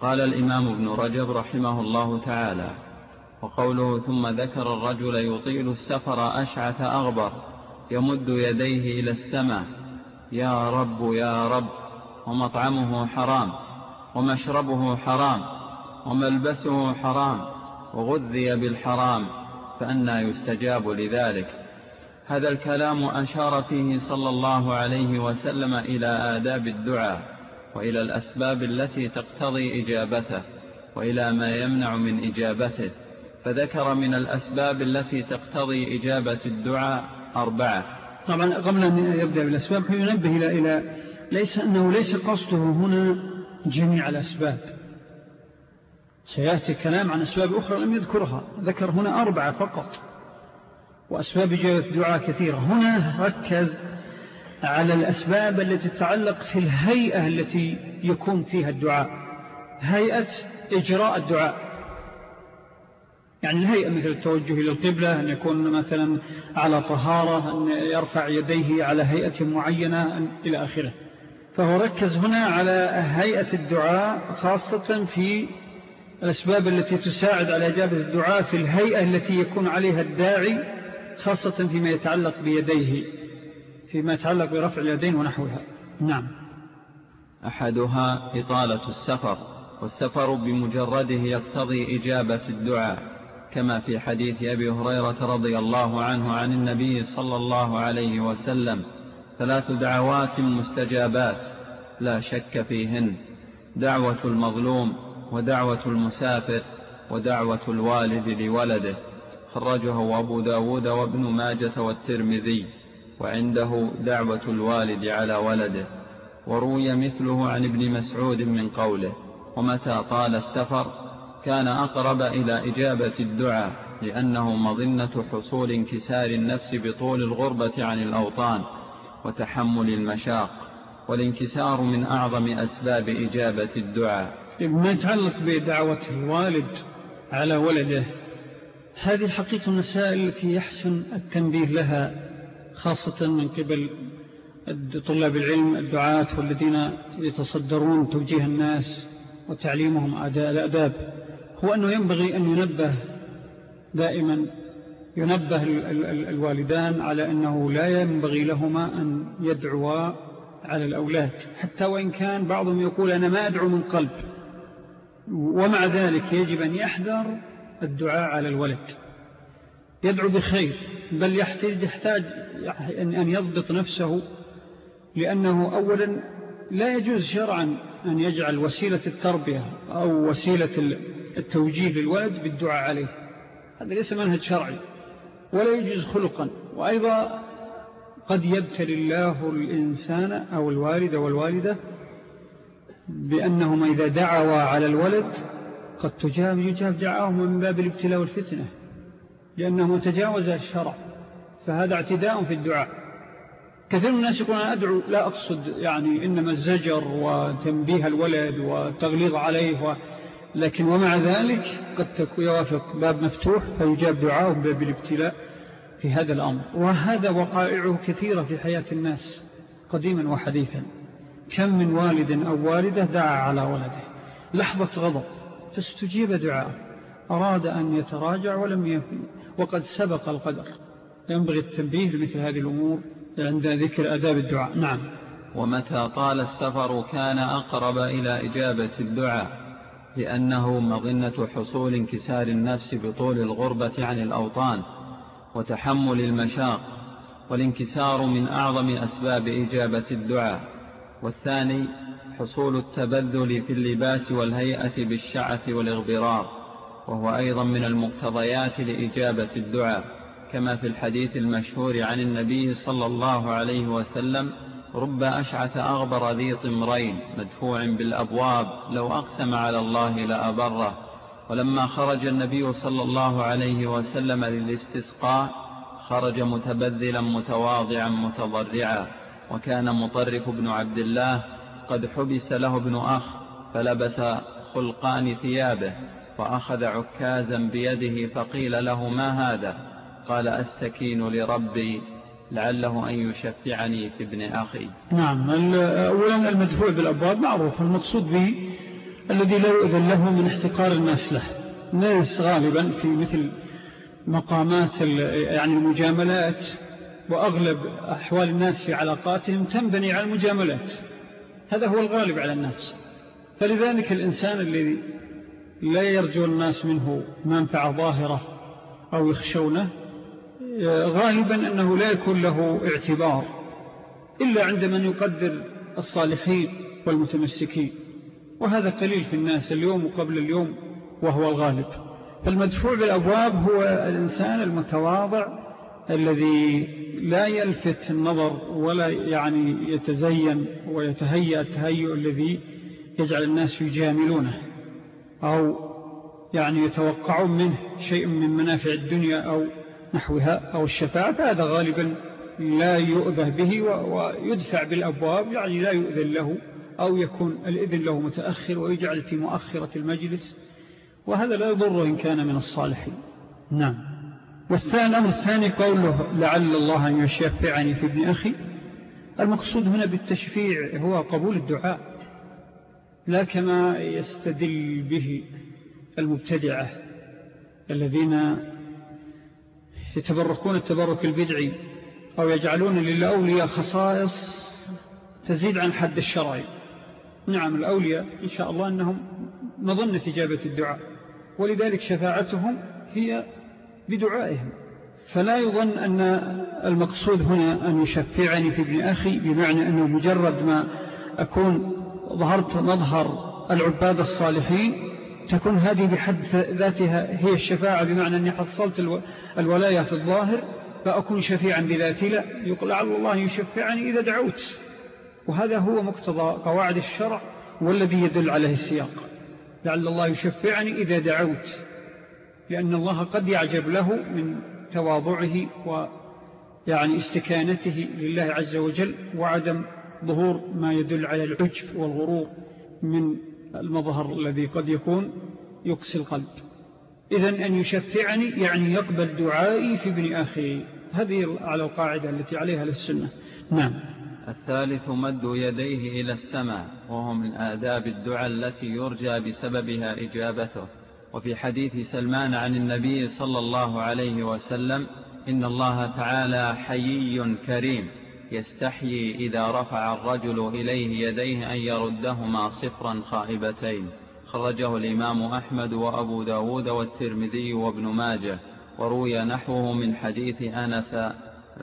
Speaker 3: قال الإمام ابن رجب رحمه الله تعالى وقوله ثم ذكر الرجل يطيل السفر أشعث أغبر. يمد يديه إلى السماء. يا رب يا رب. ومطعمه حرام. ومشربه حرام. وملبسه حرام. وغذي بالحرام. فأنا يستجاب لذلك. هذا الكلام أشار فيه صلى الله عليه وسلم إلى آداب الدعاء وإلى الأسباب التي تقتضي إجابته وإلى ما يمنع من إجابته. فذكر من الأسباب التي تقتضي إجابة الدعاء أربعة.
Speaker 2: طبعا قبل أن يبدأ بالأسباب ينبه إلى, إلى ليس أنه ليس قصده هنا جميع الأسباب. سيأتي كلام عن أسباب أخرى لم يذكرها. ذكر هنا أربعة فقط وأسباب إجابة الدعاء كثيرة. هنا ركز على الأسباب التي تتعلق في الهيئة التي يكون فيها الدعاء. هيئة إجراء الدعاء. يعني الهيئة مثل التوجه إلى القبلة أن يكون مثلا على طهارة أن يرفع يديه على هيئة معينة إلى آخره. فهو ركز هنا على هيئة الدعاء خاصة في الأسباب التي تساعد على إجابة الدعاء في الهيئة التي يكون عليها الداعي خاصة فيما يتعلق بيديه فيما يتعلق برفع اليدين ونحوها. نعم.
Speaker 3: أحدها إطالة السفر والسفر بمجرده يقتضي إجابة الدعاء. كما في حديث أبي هريرة رضي الله عنه عن النبي صلى الله عليه وسلم ثلاث دعوات مستجابات لا شك فيهن دعوة المظلوم ودعوة المسافر ودعوة الوالد لولده خرجه أبو داود وابن ماجة والترمذي وعنده دعوة الوالد على ولده وروي مثله عن ابن مسعود من قوله ومتى طال السفر؟ كان أقرب إلى إجابة الدعاء لأنه مظنة حصول انكسار النفس بطول الغربة عن الأوطان وتحمل المشاق والانكسار من أعظم أسباب إجابة الدعاء.
Speaker 2: ما يتعلق بدعوة الوالد على ولده. هذه الحقيقة المسائل التي يحسن التنبيه لها خاصة من قبل طلاب العلم الدعاة والذين يتصدرون توجيه الناس وتعليمهم الأداب. هو أنه ينبغي أن ينبه دائما ينبه الوالدان على أنه لا ينبغي لهما أن يدعوا على الأولاد. حتى وإن كان بعضهم يقول أنا ما أدعو من قلب. ومع ذلك يجب أن يحذر الدعاء على الولد. يدعو بخير بل يحتاج, يحتاج أن يضبط نفسه لأنه أولا لا يجوز شرعا أن يجعل وسيلة التربية أو وسيلة التوجيه للولد بالدعاء عليه. هذا ليس منهج شرعي ولا يجوز خلقا. وأيضا قد يبتل الله الإنسان أو الوالد والوالدة بأنهما إذا دعوا على الولد قد تجاب يجاب دعاهم من باب الابتلاء والفتنة لأنه تجاوز الشرع. فهذا اعتداء في الدعاء. كثير من الناس يقول أنا أدعو لا أقصد يعني إنما الزجر وتنبيه الولد وتغليظ عليه و... لكن ومع ذلك قد يوافق باب مفتوح فيجاب دعاءه باب الابتلاء في هذا الأمر. وهذا وقائعه كثيرة في حياة الناس قديما وحديثا. كم من والد أو والدة دعا على ولده. لحظة غضب فاستجيب دعاء أراد أن يتراجع ولم يفي وقد سبق القدر. ينبغي التنبيه لمثل هذه الأمور عند ذكر أداب الدعاء. نعم.
Speaker 3: ومتى طال السفر كان أقرب إلى إجابة الدعاء؟ لأنه مظنة حصول انكسار النفس بطول الغربة عن الأوطان وتحمل المشاق والانكسار من أعظم أسباب إجابة الدعاء. والثاني حصول التبذل في اللباس والهيئة بالشعث والإغبرار وهو أيضا من المقتضيات لإجابة الدعاء كما في الحديث المشهور عن النبي صلى الله عليه وسلم رب أشعث أغبر ذي طمرين مدفوع بالأبواب لو أقسم على الله لأبره. ولما خرج النبي صلى الله عليه وسلم للاستسقاء خرج متبذلا متواضعا متضرعا. وكان مطرف بن عبد الله قد حبس له ابن أخ فلبس خلقان ثيابه وأخذ عكازا بيده فقيل له ما هذا؟ قال أستكين لربي. لعله أن يشفعني في ابن أخي.
Speaker 2: نعم أولا المدفوع بالأبواب معروف المقصود به الذي لا يؤذن له من احتقار الناس له الناس غالبا في مثل مقامات يعني المجاملات وأغلب أحوال الناس في علاقاتهم تنبني على المجاملات. هذا هو الغالب على الناس. فلذلك الإنسان الذي لا يرجو الناس منه منفعة ظاهرة أو يخشونه غالبا أنه لا يكون له اعتبار إلا عند من يقدر الصالحين والمتمسكين وهذا قليل في الناس اليوم وقبل اليوم وهو الغالب. فالمدفوع بالأبواب هو الإنسان المتواضع الذي لا يلفت النظر ولا يعني يتزين ويتهيأ التهيؤ الذي يجعل الناس يجاملونه أو يعني يتوقعون منه شيء من منافع الدنيا أو نحوها أو الشفاعة فهذا غالبا لا يؤذى به ويدفع بالأبواب يعني لا يؤذن له أو يكون الإذن له متأخر ويجعل في مؤخرة المجلس. وهذا لا يضر إن كان من الصالحين. نعم. والثاني الأمر الثاني قوله لعل الله أن يشفعني في ابن أخي. المقصود هنا بالتشفيع هو قبول الدعاء لا كما يستدل به المبتدعة الذين يتبركون التبرك البدعي أو يجعلون للأولياء خصائص تزيد عن حد الشرعي نعم الأولياء إن شاء الله أنهم مظنة إجابة الدعاء ولذلك شفاعتهم هي بدعائهم. فلا يظن أن المقصود هنا أن يشفعني في ابن أخي بمعنى أنه مجرد ما أكون ظهرت مظهر العباد الصالحين تكون هذه بحد ذاتها هي الشفاعة بمعنى أني حصلت الولاية في الظاهر فأكون شفيعا بذاتي لا. يقول لعل الله يشفعني إذا دعوت. وهذا هو مقتضى قواعد الشرع والذي يدل عليه السياق. لعل الله يشفعني إذا دعوت لأن الله قد يعجب له من تواضعه ويعني استكانته لله عز وجل وعدم ظهور ما يدل على العجب والغرور من المظهر الذي قد يكون يقسي القلب. إذن أن يشفعني يعني يقبل دعائي في ابن أخي. هذه على القاعدة التي عليها للسنة نعم.
Speaker 3: الثالث مد يديه إلى السماء وهو من آداب الدعاء التي يرجى بسببها إجابته. وفي حديث سلمان عن النبي صلى الله عليه وسلم إن الله تعالى حيي كريم. يستحيي إذا رفع الرجل إليه يديه أن يردهما صفرا خائبتين. خرجه الإمام أحمد وأبو داود والترمذي وابن ماجه وروي نحوه من حديث أنس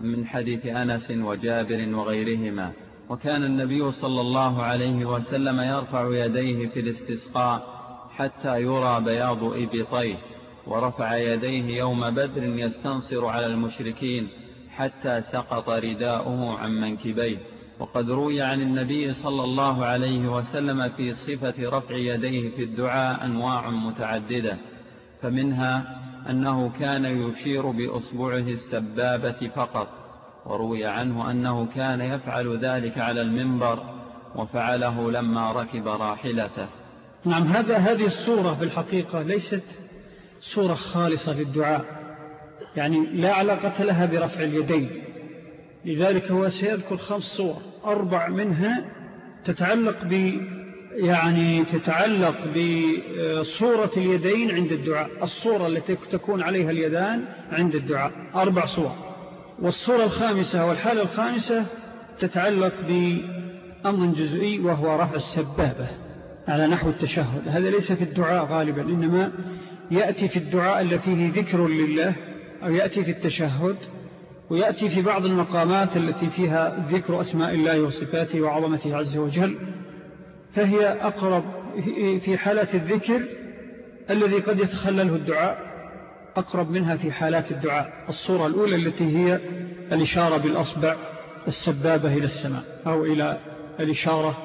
Speaker 3: من حديث أنس وجابر وغيرهما. وكان النبي صلى الله عليه وسلم يرفع يديه في الاستسقاء حتى يرى بياض إبطيه ورفع يديه يوم بدر يستنصر على المشركين حتى سقط رداؤه عن منكبيه. وقد روي عن النبي صلى الله عليه وسلم في صفة رفع يديه في الدعاء أنواع متعددة. فمنها أنه كان يشير بأصبعه السبابة فقط. وروي عنه أنه كان يفعل ذلك على المنبر وفعله لما ركب راحلته.
Speaker 2: نعم هذا هذه الصورة في الحقيقة ليست صورة خالصة للدعاء يعني لا علاقة لها برفع اليدين. لذلك هو سيذكر خمس صور أربع منها تتعلق ب يعني تتعلق بصورة اليدين عند الدعاء الصورة التي تكون عليها اليدان عند الدعاء أربع صور. والصورة الخامسة والحالة الخامسة تتعلق بأمر جزئي وهو رفع السبابة على نحو التشهد. هذا ليس في الدعاء غالبا إنما يأتي في الدعاء الذي فيه ذكر لله أو يأتي في التشهد ويأتي في بعض المقامات التي فيها ذكر أسماء الله وصفاته وعظمته عز وجل فهي أقرب في حالة الذكر الذي قد يتخلله الدعاء أقرب منها في حالات الدعاء. الصورة الأولى التي هي الإشارة بالأصبع السبابة إلى السماء أو إلى الإشارة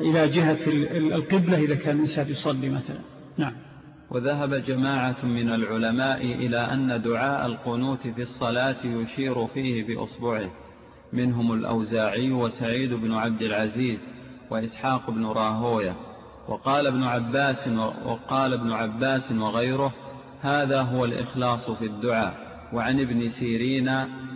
Speaker 2: إلى جهة القبلة إذا كان الإنسان يصلي مثلا. نعم.
Speaker 3: وذهب جماعة من العلماء إلى أن دعاء القنوت في الصلاة يشير فيه بأصبعه. منهم الأوزاعي وسعيد بن عبد العزيز وإسحاق بن راهوية. وقال ابن عباس وقال ابن عباس وغيره هذا هو الإخلاص في الدعاء. وعن ابن سيرين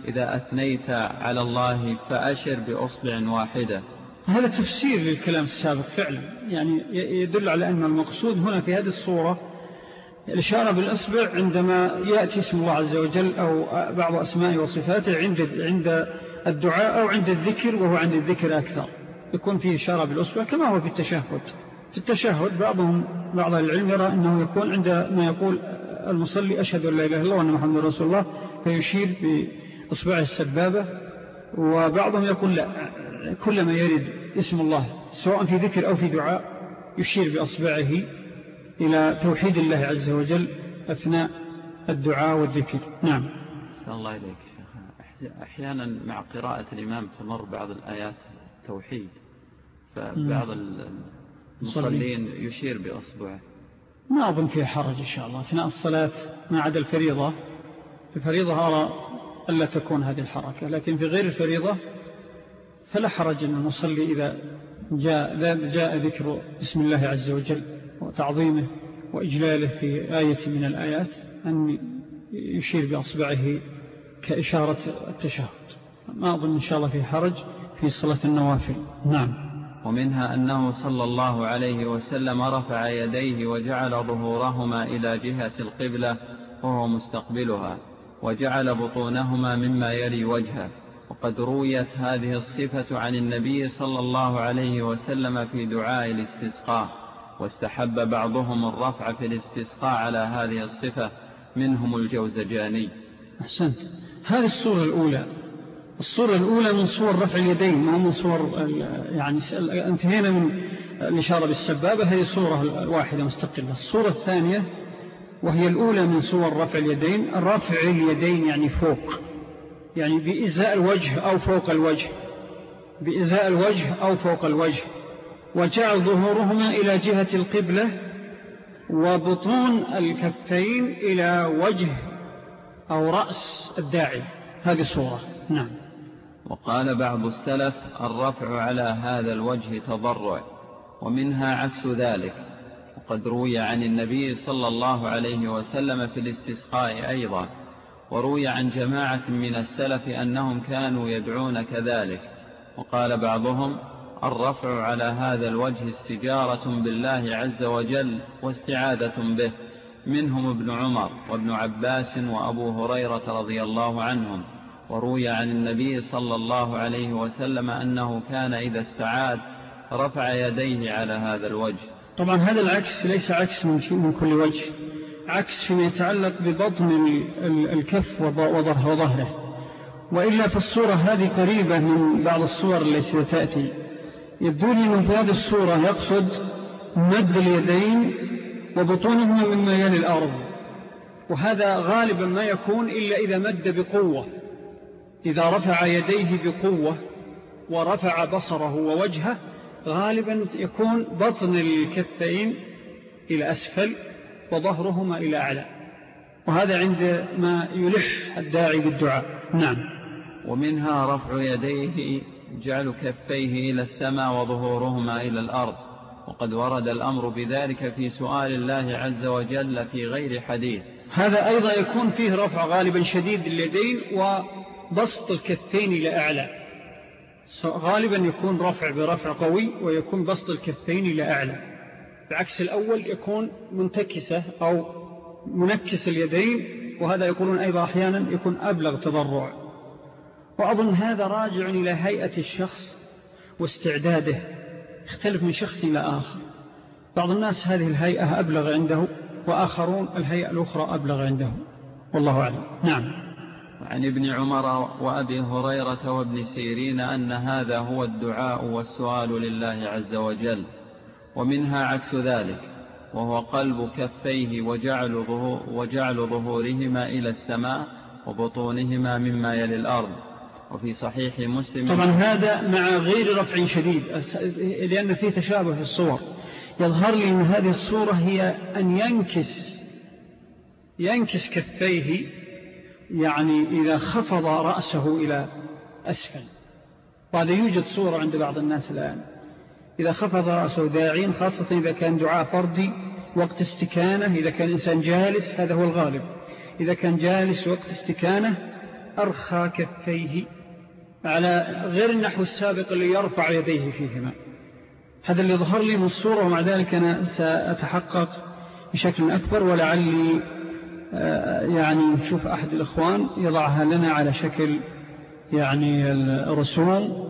Speaker 3: إذا أثنيت على الله فأشر بأصبع واحدة.
Speaker 2: هذا تفسير للكلام السابق فعلا. يعني يدل على أن المقصود هنا في هذه الصورة الإشارة بالأصبع عندما يأتي اسم الله عز وجل أو بعض أسماء وصفاته عند, عند الدعاء أو عند الذكر وهو عند الذكر أكثر. يكون فيه إشارة بالأصبع كما هو في التشهد. في التشهد بعضهم بعض العلم يرى أنه يكون عند ما يقول المصلي أشهد أن لا إله إلا الله وأن محمد رسول الله فيشير بإصبعه السبابة وبعضهم يقول لا كلما يرد اسم الله سواء في ذكر أو في دعاء يشير بأصبعه إلى توحيد الله عز وجل أثناء الدعاء والذكر. نعم.
Speaker 3: أسأل الله إليك أحيانا مع قراءة الإمام تمر بعض الآيات التوحيد فبعض المصلين يشير بأصبعه.
Speaker 2: ما أظن فيها حرج إن شاء الله. أثناء الصلاة ما عدا الفريضة. في الفريضة أرى ألا تكون هذه الحركة لكن في غير الفريضة فلا حرج أن المصلي إذا جاء, جاء ذكر بسم الله عز وجل. وتعظيمه وإجلاله في آية من الآيات أن يشير بأصبعه كإشارة التشهد. ما أظن إن شاء الله في حرج في صلاة النوافل. نعم.
Speaker 3: ومنها أنه صلى الله عليه وسلم رفع يديه وجعل ظهورهما إلى جهة القبلة وهو مستقبلها وجعل بطونهما مما يلي وجهه. وقد رويت هذه الصفة عن النبي صلى الله عليه وسلم في دعاء الاستسقاء. واستحب بعضهم الرفع في الاستسقاء على هذه الصفة منهم الجوزجاني.
Speaker 2: أحسنت. هذه الصورة الأولى. الصورة الأولى من صور رفع اليدين ما من صور يعني انتهينا من الإشارة بالسبابة هذه صورة واحدة مستقلة. الصورة الثانية وهي الأولى من صور رفع اليدين. رفع اليدين يعني فوق يعني بإزاء الوجه أو فوق الوجه. بإزاء الوجه أو فوق الوجه. وجعل ظهورهما إلى جهة القبلة وبطون الكفين إلى وجه أو رأس الداعي. هذه الصورة. نعم.
Speaker 3: وقال بعض السلف الرفع على هذا الوجه تضرع ومنها عكس ذلك. وقد روي عن النبي صلى الله عليه وسلم في الاستسقاء أيضا وروي عن جماعة من السلف أنهم كانوا يدعون كذلك. وقال بعضهم الرفع على هذا الوجه استجارة بالله عز وجل واستعادة به منهم ابن عمر وابن عباس وأبو هريرة رضي الله عنهم وروي عن النبي صلى الله عليه وسلم أنه كان إذا استعاد رفع يديه على هذا الوجه.
Speaker 2: طبعا هذا العكس ليس عكس من كل وجه عكس فيما يتعلق ببطن الكف وظهره. وإلا في الصورة هذه قريبة من بعض الصور التي ستأتي. يبدو لي من هذه الصورة يقصد مد اليدين وبطونهما مما يلي الأرض. وهذا غالبا ما يكون إلا إذا مد بقوة إذا رفع يديه بقوة ورفع بصره ووجهه غالبا يكون بطن الكفين إلى أسفل وظهرهما إلى أعلى. وهذا عند ما يلح الداعي بالدعاء. نعم.
Speaker 3: ومنها رفع يديه جعل كفيه إلى السماء وظهورهما إلى الأرض. وقد ورد الأمر بذلك في سؤال الله عز وجل في غير حديث.
Speaker 2: هذا أيضا يكون فيه رفع غالبا شديد اليدين وبسط الكفين إلى أعلى. غالبا يكون رفع برفع قوي ويكون بسط الكفين إلى أعلى. بعكس الأول يكون منتكسة أو منكس اليدين وهذا يقولون أيضا أحيانا يكون أبلغ تضرع. وأظن هذا راجع إلى هيئة الشخص واستعداده. يختلف من شخص إلى آخر. بعض الناس هذه الهيئة أبلغ عنده وآخرون الهيئة الأخرى أبلغ عنده. والله أعلم. نعم.
Speaker 3: عن ابن عمر وأبي هريرة وابن سيرين أن هذا هو الدعاء والسؤال لله عز وجل ومنها عكس ذلك وهو قلب كفيه وجعل, ظهور وجعل ظهورهما إلى السماء وبطونهما مما يلي الأرض. وفي صحيح مسلم.
Speaker 2: طبعا هذا مع غير رفع شديد لأن فيه تشابه في الصور. يظهر لي أن هذه الصورة هي أن ينكس ينكس كفيه يعني إذا خفض رأسه إلى أسفل. وهذا يوجد صورة عند بعض الناس الآن. إذا خفض رأسه داعين خاصة إذا كان دعاء فردي وقت استكانة إذا كان إنسان جالس هذا هو الغالب. إذا كان جالس وقت استكانة أرخى كفيه. على غير النحو السابق اللي يرفع يديه فيهما. هذا اللي ظهر لي من الصورة ومع ذلك أنا سأتحقق بشكل أكبر ولعلي آه، يعني نشوف أحد الإخوان يضعها لنا على شكل يعني الرسوم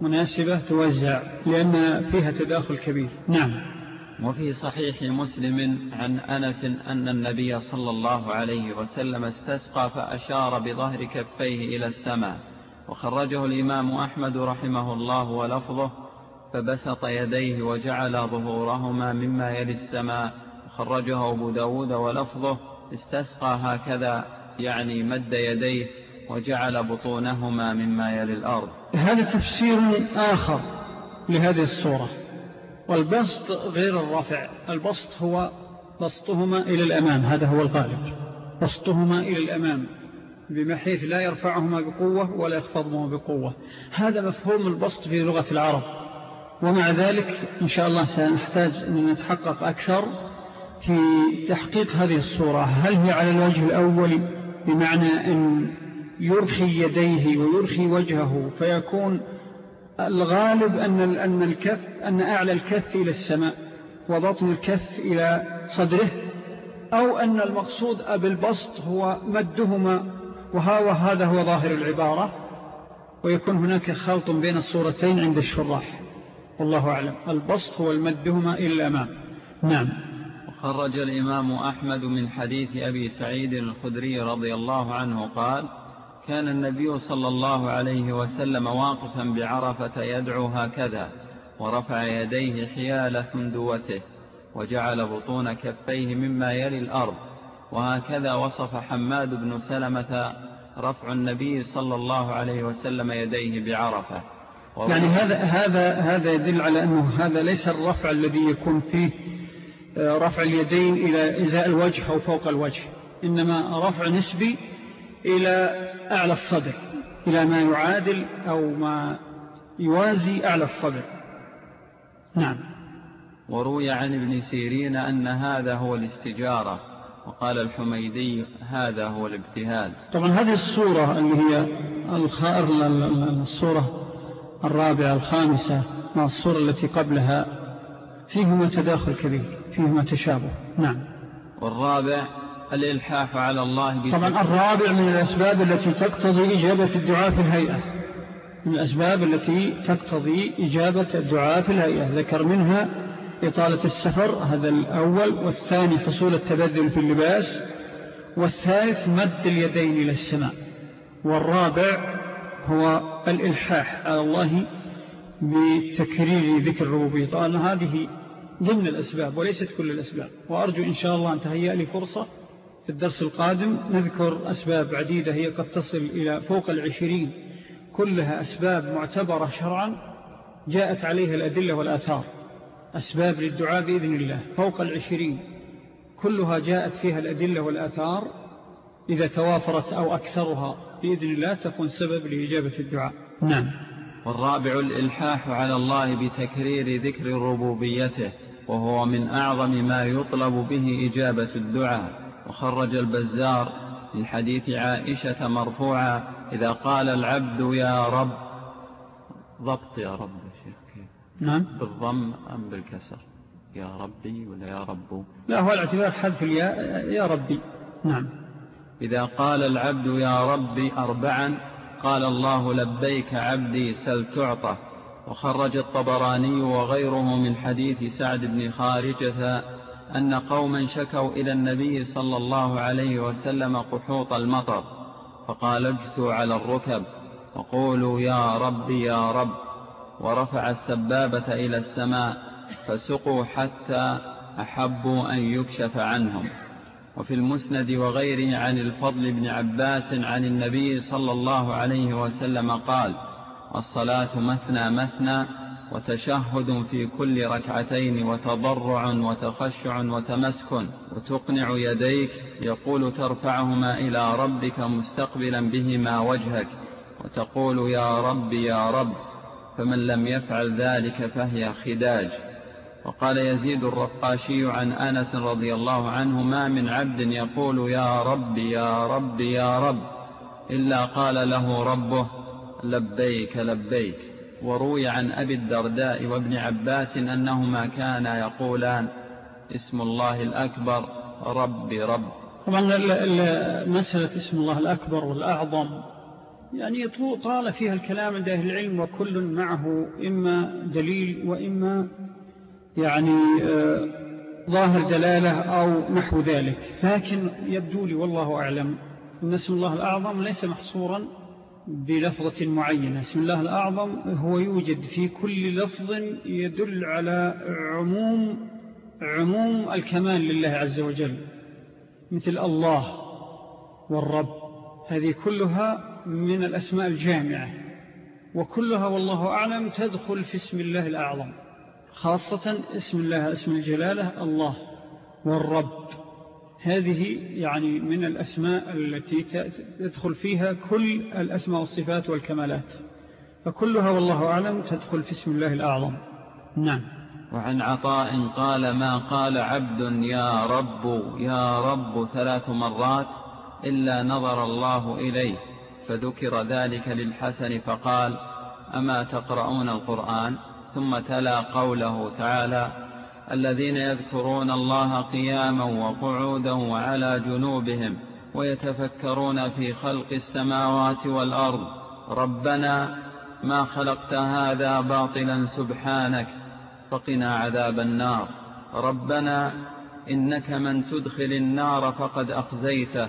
Speaker 2: مناسبة توزع لأن فيها تداخل كبير. نعم.
Speaker 3: وفي صحيح مسلم عن أنس أن النبي صلى الله عليه وسلم استسقى فأشار بظهر كفيه إلى السماء. وخرجه الإمام أحمد رحمه الله ولفظه فبسط يديه وجعل ظهورهما مما يلي السماء. خرجه أبو داود ولفظه استسقى هكذا يعني مد يديه وجعل بطونهما مما يلي الأرض.
Speaker 2: هذا تفسير آخر لهذه الصورة. والبسط غير الرفع البسط هو بسطهما إلى الأمام هذا هو الغالب بسطهما إلى الأمام. بمحيث لا يرفعهما بقوة ولا يخفضهما بقوة. هذا مفهوم البسط في لغة العرب. ومع ذلك إن شاء الله سنحتاج أن نتحقق أكثر في تحقيق هذه الصورة. هل هي على الوجه الأول بمعنى أن يرخي يديه ويرخي وجهه فيكون الغالب أن أن الكف أن أعلى الكف إلى السماء وبطن الكف إلى صدره أو أن المقصود بالبسط هو مدهما وهذا هو ظاهر العبارة ويكون هناك خلط بين الصورتين عند الشراح. والله أعلم. البسط هو المدهما إلى الأمام نعم.
Speaker 3: وخرج الإمام أحمد من حديث أبي سعيد الخدري رضي الله عنه قال كان النبي صلى الله عليه وسلم واقفا بعرفة يدعو هكذا ورفع يديه حيال ثندوته وجعل بطون كفيه مما يلي الأرض. وهكذا وصف حماد بن سلمة رفع النبي صلى الله عليه وسلم يديه بعرفة.
Speaker 2: يعني هذا, هذا, هذا يدل على أنه هذا ليس الرفع الذي يكون فيه آه، رفع اليدين إلى إزاء الوجه أو فوق الوجه إنما رفع نسبي إلى أعلى الصدر إلى ما يعادل أو ما يوازي أعلى الصدر. نعم.
Speaker 3: وروي عن ابن سيرين أن هذا هو الاستجارة. وقال الحميدي هذا هو الابتهال
Speaker 2: طبعا هذه الصورة اللي هي الصورة الرابعة الخامسة مع الصورة التي قبلها فيهما تداخل كبير فيهما تشابه. نعم.
Speaker 3: والرابع الإلحاح على الله
Speaker 2: طبعا الرابع من الأسباب التي تقتضي إجابة الدعاء في الهيئة. من الأسباب التي تقتضي إجابة الدعاء في الهيئة. ذكر منها إطالة السفر هذا الأول. والثاني حصول التبذل في اللباس. والثالث مد اليدين إلى السماء. والرابع هو الإلحاح على الله بتكرير ذكر الربوبية. طبعا هذه ضمن الأسباب وليست كل الأسباب. وأرجو إن شاء الله أن تهيأ لي فرصة في الدرس القادم. نذكر أسباب عديدة هي قد تصل إلى فوق العشرين. كلها أسباب معتبرة شرعا جاءت عليها الأدلة والآثار. أسباب للدعاء بإذن الله فوق العشرين. كلها جاءت فيها الأدلة والآثار إذا توافرت أو أكثرها بإذن الله تكون سبب لإجابة الدعاء. نعم.
Speaker 3: والرابع الإلحاح على الله بتكرير ذكر ربوبيته وهو من أعظم ما يطلب به إجابة الدعاء. وخرج البزار من حديث عائشة مرفوعا إذا قال العبد يا رب ضبط يا رب.
Speaker 2: نعم.
Speaker 3: بالضم أم بالكسر. يا ربي ولا يا رب.
Speaker 2: لا هو الاعتبار حذف الياء يا ربي. نعم.
Speaker 3: إذا قال العبد يا ربي أربعا قال الله لبيك عبدي سل تعطى. وخرج الطبراني وغيره من حديث سعد بن خارجة أن قوما شكوا إلى النبي صلى الله عليه وسلم قحوط المطر فقال اجثوا على الركب. وقولوا يا رب يا رب. ورفع السبابة إلى السماء فسقوا حتى أحبوا أن يكشف عنهم. وفي المسند وغيره عن الفضل بن عباس عن النبي صلى الله عليه وسلم قال الصلاة مثنى مثنى وتشهد في كل ركعتين وتضرع وتخشع وتمسكن. وتقنع يديك يقول ترفعهما إلى ربك مستقبلا بهما وجهك وتقول يا رب يا رب. فمن لم يفعل ذلك فهي خداج. وقال يزيد الرقاشي عن أنس رضي الله عنه ما من عبد يقول يا رب يا رب يا رب إلا قال له ربه لبيك لبيك. وروي عن أبي الدرداء وابن عباس أنهما كانا يقولان اسم الله الأكبر رب رب.
Speaker 2: طبعا مسألة اسم الله الأكبر والأعظم يعني طال فيها الكلام عند أهل العلم وكل معه إما دليل وإما يعني آه، ظاهر دلالة أو نحو ذلك. لكن يبدو لي والله أعلم أن اسم الله الأعظم ليس محصورا بلفظة معينة. اسم الله الأعظم هو يوجد في كل لفظ يدل على عموم عموم الكمال لله عز وجل مثل الله والرب. هذه كلها من الأسماء الجامعة وكلها والله أعلم تدخل في اسم الله الأعظم خاصة اسم الله اسم الجلالة الله والرب. هذه يعني من الأسماء التي تدخل فيها كل الأسماء والصفات والكمالات. فكلها والله أعلم تدخل في اسم الله الأعظم. نعم.
Speaker 3: وعن عطاء قال ما قال عبد يا رب يا رب ثلاث مرات إلا نظر الله إليه. فذكر ذلك للحسن فقال أما تقرؤون القرآن؟ ثم تلا قوله تعالى الذين يذكرون الله قياما وقعودا وعلى جنوبهم ويتفكرون في خلق السماوات والأرض. ربنا ما خلقت هذا باطلا سبحانك فقنا عذاب النار. ربنا إنك من تدخل النار فقد أخزيته.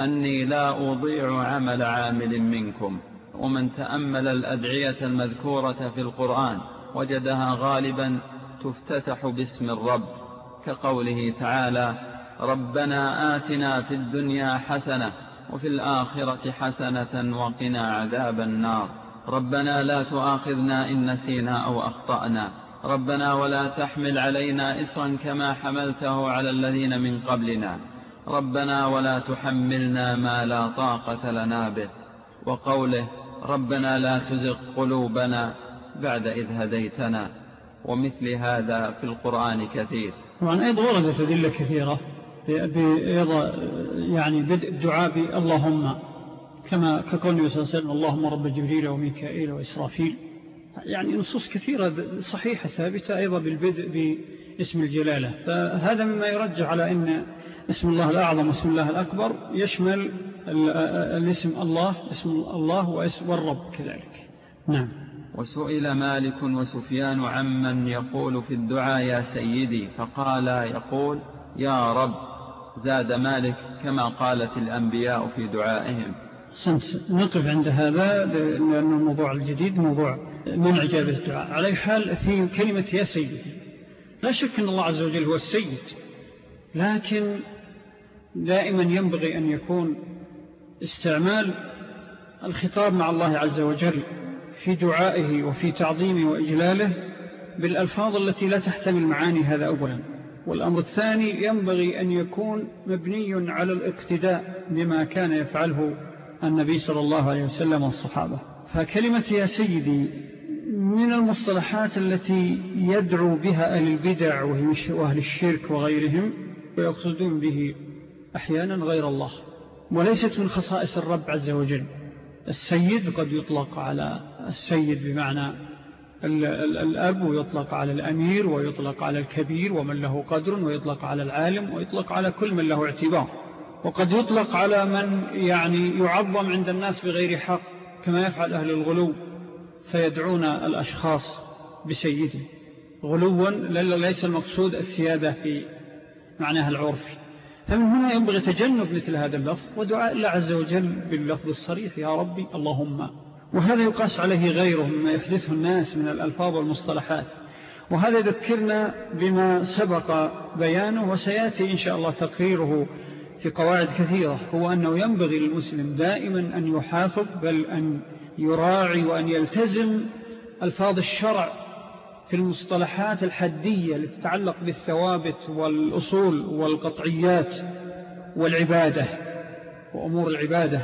Speaker 3: أني لا أضيع عمل عامل منكم. ومن تأمل الأدعية المذكورة في القرآن وجدها غالبا تفتتح باسم الرب كقوله تعالى ربنا آتنا في الدنيا حسنة وفي الآخرة حسنة وقنا عذاب النار. ربنا لا تؤاخذنا إن نسينا أو أخطأنا. ربنا ولا تحمل علينا إصرا كما حملته على الذين من قبلنا. ربنا ولا تحملنا ما لا طاقة لنا به. وقوله ربنا لا تزغ قلوبنا بعد إذ هديتنا. ومثل هذا في القرآن كثير.
Speaker 2: طبعا أيضا وردت أدلة كثيرة يعني بدء الدعاء اللهم كما كقول صلى الله عليه وسلم اللهم رب جبريل وميكائيل وإسرافيل. يعني نصوص كثيرة صحيحة ثابتة أيضا بالبدء باسم الجلالة. فهذا مما يرجع على أن اسم الله الأعظم واسم الله الأكبر يشمل الاسم الله اسم الله واسم الرب كذلك. نعم.
Speaker 3: وسئل مالك وسفيان عمن يقول في الدعاء يا سيدي فقال يقول يا رب زاد مالك كما قالت الأنبياء في دعائهم.
Speaker 2: نقف عند هذا لأن الموضوع الجديد موضوع من عجابة الدعاء. على حال في كلمة يا سيدي. لا شك أن الله عز وجل هو السيد لكن دائما ينبغي أن يكون استعمال الخطاب مع الله عز وجل في دعائه وفي تعظيمه وإجلاله بالألفاظ التي لا تحتمل معاني هذا أولا. والأمر الثاني ينبغي أن يكون مبني على الاقتداء بما كان يفعله النبي صلى الله عليه وسلم والصحابة. فكلمة يا سيدي من المصطلحات التي يدعو بها أهل البدع وأهل الشرك وغيرهم ويقصدون به أحيانا غير الله وليست من خصائص الرب عز وجل. السيد قد يطلق على السيد بمعنى الأب ويطلق على الأمير ويطلق على الكبير ومن له قدر ويطلق على العالم ويطلق على كل من له اعتبار. وقد يطلق على من يعني يعظم عند الناس بغير حق كما يفعل أهل الغلو. فيدعون الأشخاص بسيده غلوا ليس المقصود السيادة في معناها العرفي فمن هنا ينبغي تجنب مثل هذا اللفظ ودعاء الله عز وجل باللفظ الصريح يا ربي اللهم. وهذا يقاس عليه غيره مما يحدثه الناس من الألفاظ والمصطلحات. وهذا يذكرنا بما سبق بيانه وسيأتي إن شاء الله تقريره في قواعد كثيرة. هو أنه ينبغي للمسلم دائما أن يحافظ بل أن يراعي وأن يلتزم ألفاظ الشرع في المصطلحات الحدية التي تتعلق بالثوابت والأصول والقطعيات والعبادة وأمور العبادة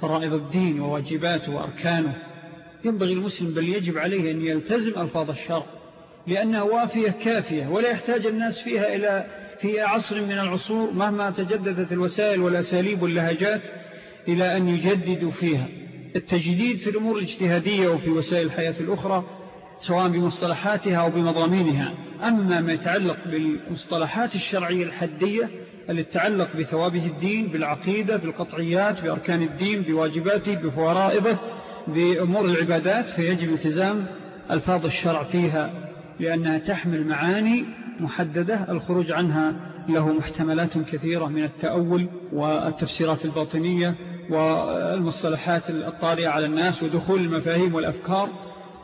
Speaker 2: فرائض الدين وواجباته وأركانه. ينبغي المسلم بل يجب عليه أن يلتزم ألفاظ الشرع لأنها وافية كافية ولا يحتاج الناس فيها إلى في عصر من العصور مهما تجددت الوسائل والأساليب واللهجات إلى أن يجددوا فيها. التجديد في الأمور الاجتهادية وفي وسائل الحياة الأخرى سواء بمصطلحاتها أو بمضامينها. أما ما يتعلق بالمصطلحات الشرعية الحدية التي تتعلق بثوابت الدين بالعقيدة بالقطعيات بأركان الدين بواجباته بفرائضه بأمور العبادات فيجب التزام ألفاظ الشرع فيها لأنها تحمل معاني محددة الخروج عنها له محتملات كثيرة من التأول والتفسيرات الباطنية والمصطلحات الطارئة على الناس ودخول المفاهيم والأفكار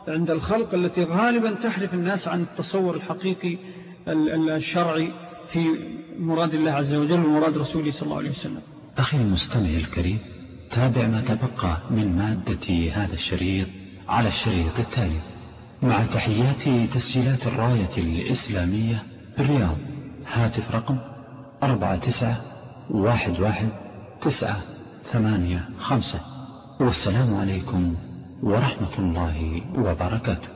Speaker 2: عند الخلق التي غالبا تحرف الناس عن التصور الحقيقي الشرعي في مراد الله عز وجل ومراد رسوله صلى الله عليه وسلم.
Speaker 1: أخي المستمع الكريم تابع ما تبقى من مادة هذا الشريط على الشريط التالي. مع تحيات تسجيلات الراية الإسلامية بالرياض هاتف رقم أربعة تسعة واحد واحد تسعة ثمانية خمسة والسلام عليكم ورحمة الله وبركاته.